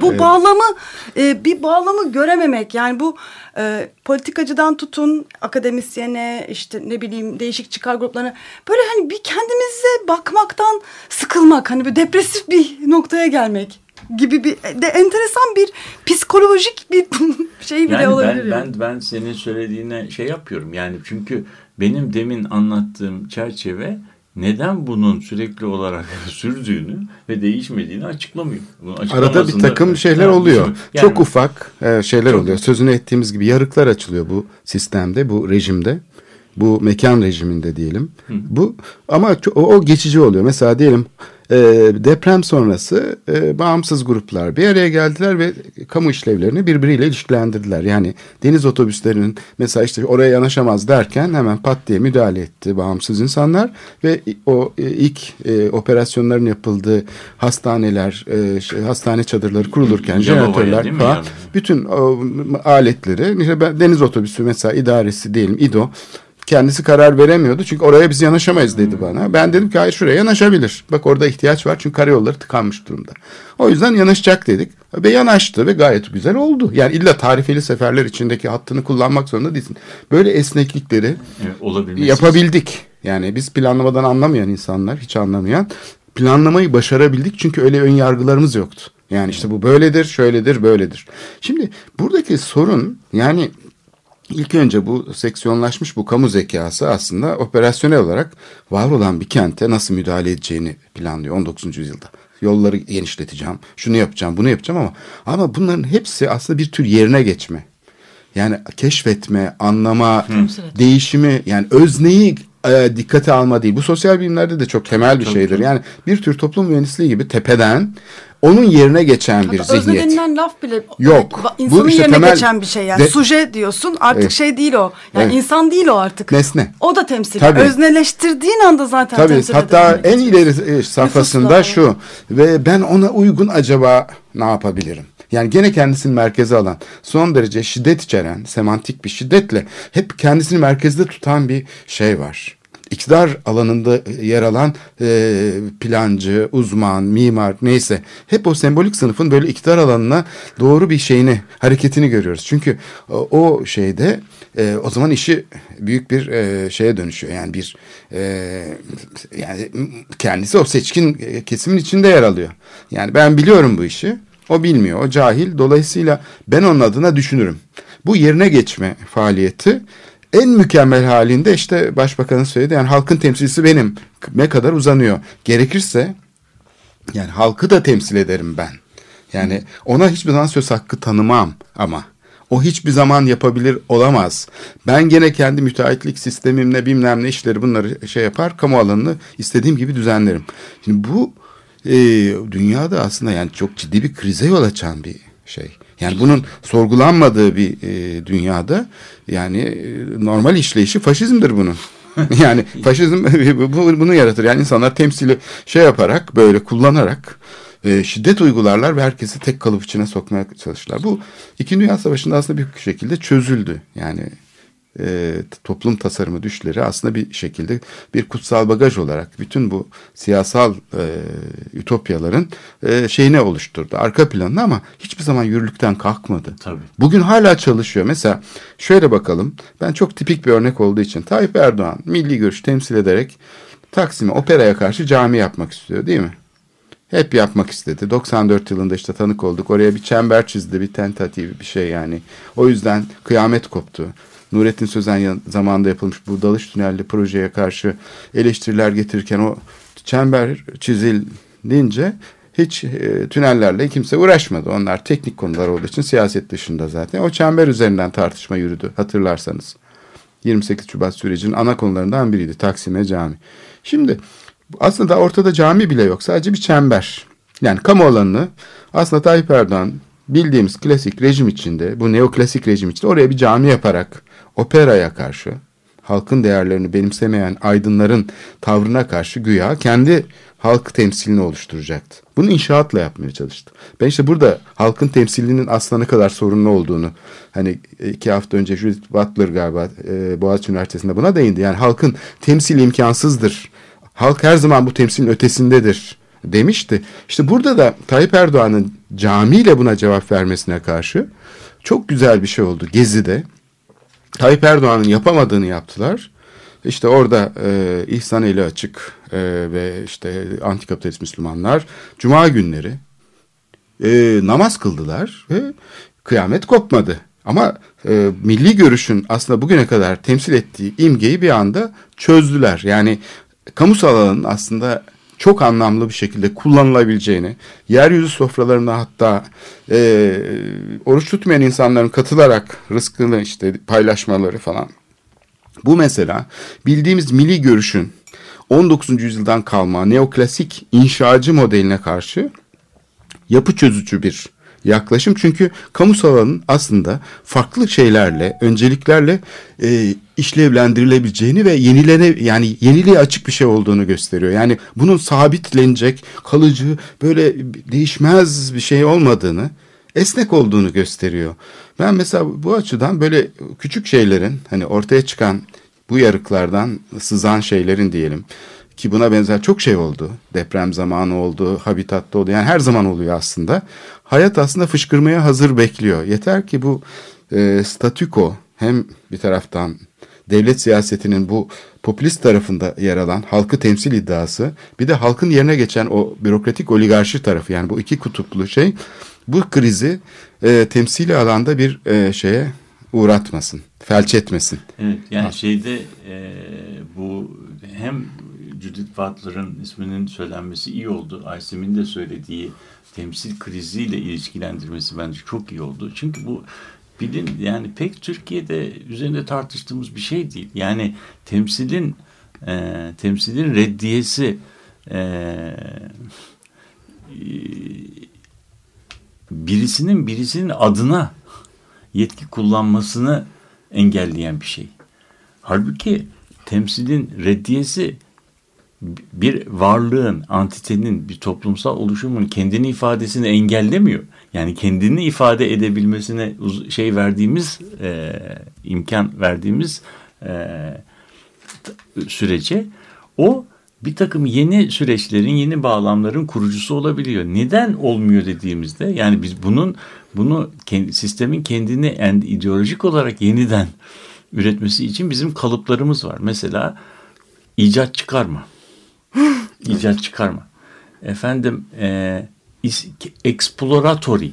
bu evet. bağlamı e, bir bağlamı görememek yani bu e, politikacıdan tutun akademisyene işte ne bileyim değişik çıkar gruplarına böyle hani bir kendimize bakmaktan sıkılmak hani bir depresif bir noktaya gelmek gibi bir de enteresan bir psikolojik bir şey bile yani olabilir. Ben, ben, ben senin söylediğine şey yapıyorum yani çünkü benim demin anlattığım çerçeve neden bunun sürekli olarak sürdüğünü ve değişmediğini açıklamıyor. Arada bir takım şeyler Yani oluyor. yani Çok ufak e, şeyler Çok- oluyor. Sözünü ettiğimiz gibi yarıklar açılıyor bu sistemde, bu rejimde. Bu mekan rejiminde diyelim. Bu ama o, o geçici oluyor. Mesela diyelim e, deprem sonrası e, bağımsız gruplar bir araya geldiler ve kamu işlevlerini birbiriyle ilişkilendirdiler. Yani deniz otobüslerinin mesela işte oraya yanaşamaz derken hemen pat diye müdahale etti bağımsız insanlar ve o e, ilk e, operasyonların yapıldığı hastaneler, e, şey, hastane çadırları kurulurken jeneratörler falan yani? bütün o, aletleri işte ben, deniz otobüsü mesela idaresi diyelim İDO kendisi karar veremiyordu çünkü oraya biz yanaşamayız dedi bana. Ben dedim ki hayır şuraya yanaşabilir. Bak orada ihtiyaç var çünkü karayolları tıkanmış durumda. O yüzden yanaşacak dedik ve yanaştı ve gayet güzel oldu. Yani illa tarifeli seferler içindeki hattını kullanmak zorunda değilsin. Böyle esneklikleri Evet, yapabildik. Yani biz planlamadan anlamayan insanlar, hiç anlamayan planlamayı başarabildik çünkü öyle ön yargılarımız yoktu. Yani işte bu böyledir, şöyledir, böyledir. Şimdi buradaki sorun yani ilk önce bu seksiyonlaşmış bu kamu zekası aslında operasyonel olarak var olan bir kente nasıl müdahale edeceğini planlıyor 19. yüzyılda. Yolları genişleteceğim, şunu yapacağım, bunu yapacağım ama ama bunların hepsi aslında bir tür yerine geçme. Yani keşfetme, anlama, değişimi yani özneyi e, dikkate alma değil. Bu sosyal bilimlerde de çok temel bir şeydir. Yani bir tür toplum mühendisliği gibi tepeden onun yerine geçen bir Hatta özne zihniyet. denilen laf bile Yok. Evet, Bu insanın işte yerine temel- geçen bir şey yani. De- Suje diyorsun artık Evet. şey değil o. Yani Evet. insan değil o artık. Nesne. O da temsil. Tabii. Özneleştirdiğin anda zaten Tabii temsil hatta en ileri e, safhasında Nüfusla. şu ve ben ona uygun acaba ne yapabilirim? Yani gene kendisini merkeze alan, son derece şiddet içeren, semantik bir şiddetle hep kendisini merkezde tutan bir şey var. İktidar alanında yer alan e, plancı, uzman, mimar neyse hep o sembolik sınıfın böyle iktidar alanına doğru bir şeyini, hareketini görüyoruz. Çünkü o, o şeyde e, o zaman işi büyük bir e, şeye dönüşüyor. Yani bir e, yani kendisi o seçkin e, kesimin içinde yer alıyor. Yani ben biliyorum bu işi. O bilmiyor. O cahil. Dolayısıyla ben onun adına düşünürüm. Bu yerine geçme faaliyeti en mükemmel halinde işte başbakanın söyledi yani halkın temsilcisi benim ne kadar uzanıyor. Gerekirse yani halkı da temsil ederim ben. Yani ona hiçbir zaman söz hakkı tanımam ama o hiçbir zaman yapabilir olamaz. Ben gene kendi müteahhitlik sistemimle bilmem ne işleri bunları şey yapar kamu alanını istediğim gibi düzenlerim. Şimdi bu e, dünyada aslında yani çok ciddi bir krize yol açan bir şey. Yani bunun sorgulanmadığı bir e, dünyada yani e, normal işleyişi faşizmdir bunun. yani faşizm bu- bu- bunu yaratır. Yani insanlar temsili şey yaparak böyle kullanarak e, şiddet uygularlar ve herkesi tek kalıp içine sokmaya çalışırlar. Bu İkinci Dünya Savaşı'nda aslında bir şekilde çözüldü. Yani e, toplum tasarımı düşleri aslında bir şekilde bir kutsal bagaj olarak bütün bu siyasal e, ütopyaların e, şeyine oluşturdu. Arka planını ama hiçbir zaman yürürlükten kalkmadı. Tabii. Bugün hala çalışıyor. Mesela şöyle bakalım. Ben çok tipik bir örnek olduğu için Tayyip Erdoğan milli görüş temsil ederek Taksim'e operaya karşı cami yapmak istiyor değil mi? Hep yapmak istedi. 94 yılında işte tanık olduk. Oraya bir çember çizdi, bir tentatif bir şey yani. O yüzden kıyamet koptu. Nurettin Sözen zamanında yapılmış bu dalış tünelli projeye karşı eleştiriler getirirken o çember çizilince hiç e, tünellerle kimse uğraşmadı. Onlar teknik konular olduğu için siyaset dışında zaten. O çember üzerinden tartışma yürüdü hatırlarsanız. 28 Şubat sürecinin ana konularından biriydi Taksim'e cami. Şimdi aslında ortada cami bile yok. Sadece bir çember. Yani kamu alanını aslında Tayyip Erdoğan bildiğimiz klasik rejim içinde, bu neoklasik rejim içinde oraya bir cami yaparak operaya karşı halkın değerlerini benimsemeyen aydınların tavrına karşı güya kendi halk temsilini oluşturacaktı. Bunu inşaatla yapmaya çalıştı. Ben işte burada halkın temsilinin aslında ne kadar sorunlu olduğunu hani iki hafta önce Judith Butler galiba e, Boğaziçi Üniversitesi'nde buna değindi. Yani halkın temsili imkansızdır. Halk her zaman bu temsilin ötesindedir demişti. İşte burada da Tayyip Erdoğan'ın camiyle buna cevap vermesine karşı çok güzel bir şey oldu Gezi'de. Tayyip Erdoğan'ın yapamadığını yaptılar. İşte orada e, İhsan eli açık e, ve işte antikapitalist Müslümanlar Cuma günleri e, namaz kıldılar ve kıyamet kopmadı. Ama e, milli görüşün aslında bugüne kadar temsil ettiği imgeyi bir anda çözdüler. Yani kamusal alanın aslında çok anlamlı bir şekilde kullanılabileceğini, yeryüzü sofralarına hatta e, oruç tutmayan insanların katılarak rızkını işte paylaşmaları falan. Bu mesela bildiğimiz milli görüşün 19. yüzyıldan kalma neoklasik inşacı modeline karşı yapı çözücü bir yaklaşım. Çünkü kamusal alanın aslında farklı şeylerle, önceliklerle e, işlevlendirilebileceğini ve yenilene yani yeniliğe açık bir şey olduğunu gösteriyor. Yani bunun sabitlenecek, kalıcı, böyle değişmez bir şey olmadığını, esnek olduğunu gösteriyor. Ben mesela bu açıdan böyle küçük şeylerin hani ortaya çıkan bu yarıklardan sızan şeylerin diyelim ki buna benzer çok şey oldu. Deprem zamanı oldu, habitatta oldu. Yani her zaman oluyor aslında. Hayat aslında fışkırmaya hazır bekliyor. Yeter ki bu e, statüko hem bir taraftan devlet siyasetinin bu popülist tarafında yer alan halkı temsil iddiası bir de halkın yerine geçen o bürokratik oligarşi tarafı yani bu iki kutuplu şey bu krizi e, temsili alanda bir e, şeye uğratmasın, felç etmesin. Evet yani şeyde e, bu hem Judith Butler'ın isminin söylenmesi iyi oldu. Aysem'in de söylediği temsil kriziyle ilişkilendirmesi bence çok iyi oldu. Çünkü bu bilin yani pek Türkiye'de üzerinde tartıştığımız bir şey değil. Yani temsilin e, temsilin reddiyesi e, birisinin birisinin adına yetki kullanmasını engelleyen bir şey. Halbuki temsilin reddiyesi bir varlığın, antitenin, bir toplumsal oluşumun kendini ifadesini engellemiyor. Yani kendini ifade edebilmesine şey verdiğimiz, e, imkan verdiğimiz e, sürece o bir takım yeni süreçlerin, yeni bağlamların kurucusu olabiliyor. Neden olmuyor dediğimizde yani biz bunun bunu sistemin kendini ideolojik olarak yeniden üretmesi için bizim kalıplarımız var. Mesela icat çıkarma. icat çıkarma. Efendim e, exploratori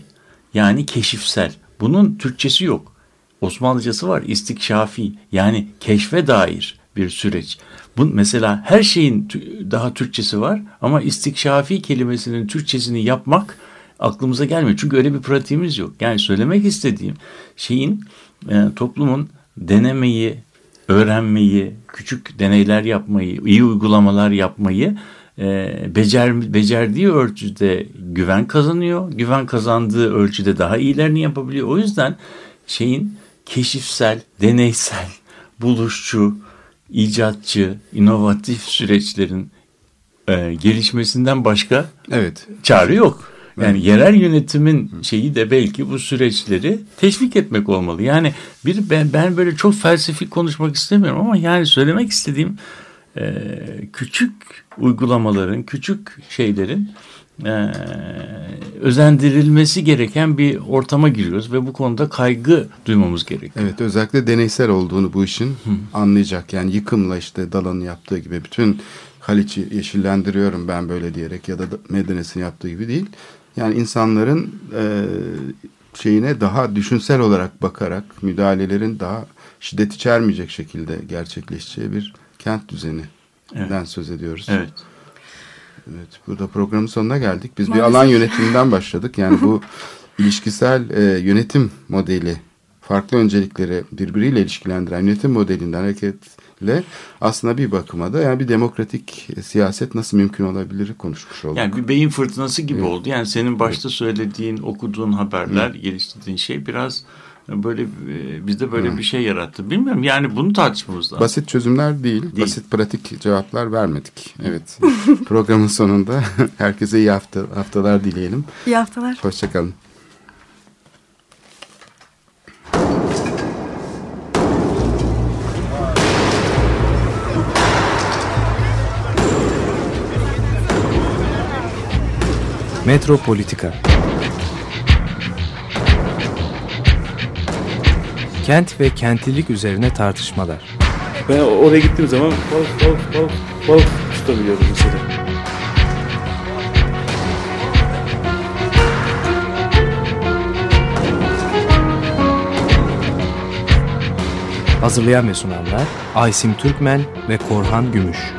yani keşifsel. Bunun Türkçesi yok. Osmanlıcası var istikşafi yani keşfe dair bir süreç. Bu mesela her şeyin daha Türkçesi var ama istikşafi kelimesinin Türkçesini yapmak aklımıza gelmiyor. Çünkü öyle bir pratiğimiz yok. Yani söylemek istediğim şeyin e, toplumun denemeyi, öğrenmeyi, küçük deneyler yapmayı, iyi uygulamalar yapmayı e, becer, becerdiği ölçüde güven kazanıyor. Güven kazandığı ölçüde daha iyilerini yapabiliyor. O yüzden şeyin keşifsel, deneysel, buluşçu, icatçı, inovatif süreçlerin e, gelişmesinden başka evet. çare yok. Yani yerel yönetimin şeyi de belki bu süreçleri teşvik etmek olmalı. Yani bir ben, ben böyle çok felsefi konuşmak istemiyorum ama yani söylemek istediğim e, küçük uygulamaların, küçük şeylerin e, özendirilmesi gereken bir ortama giriyoruz ve bu konuda kaygı duymamız gerekiyor. Evet özellikle deneysel olduğunu bu işin Hı. anlayacak. Yani yıkımla işte Dalan'ın yaptığı gibi bütün Haliç'i yeşillendiriyorum ben böyle diyerek ya da Medeniyet'in yaptığı gibi değil. Yani insanların e, şeyine daha düşünsel olarak bakarak müdahalelerin daha şiddet içermeyecek şekilde gerçekleşeceği bir kent düzeninden evet. söz ediyoruz. Evet. Evet, burada programın sonuna geldik. Biz Maalesef. bir alan yönetiminden başladık. Yani bu ilişkisel e, yönetim modeli, farklı öncelikleri birbiriyle ilişkilendiren yönetim modelinden hareketle aslında bir bakıma da yani bir demokratik siyaset nasıl mümkün olabilir konuşmuş olduk. Yani bir beyin fırtınası gibi evet. oldu. Yani senin başta söylediğin, okuduğun haberler, evet. geliştirdiğin şey biraz böyle e, bizde böyle Hı. bir şey yarattı. Bilmiyorum yani bunu tartışmamız lazım. Basit çözümler değil, değil. basit pratik cevaplar vermedik. Evet. Programın sonunda herkese iyi hafta, haftalar dileyelim. İyi haftalar. Hoşçakalın. Metropolitika Kent ve kentlilik üzerine tartışmalar. Ben oraya gittiğim zaman balık balık balık balık tutabiliyorum mesela. Hazırlayan ve sunanlar Aysim Türkmen ve Korhan Gümüş.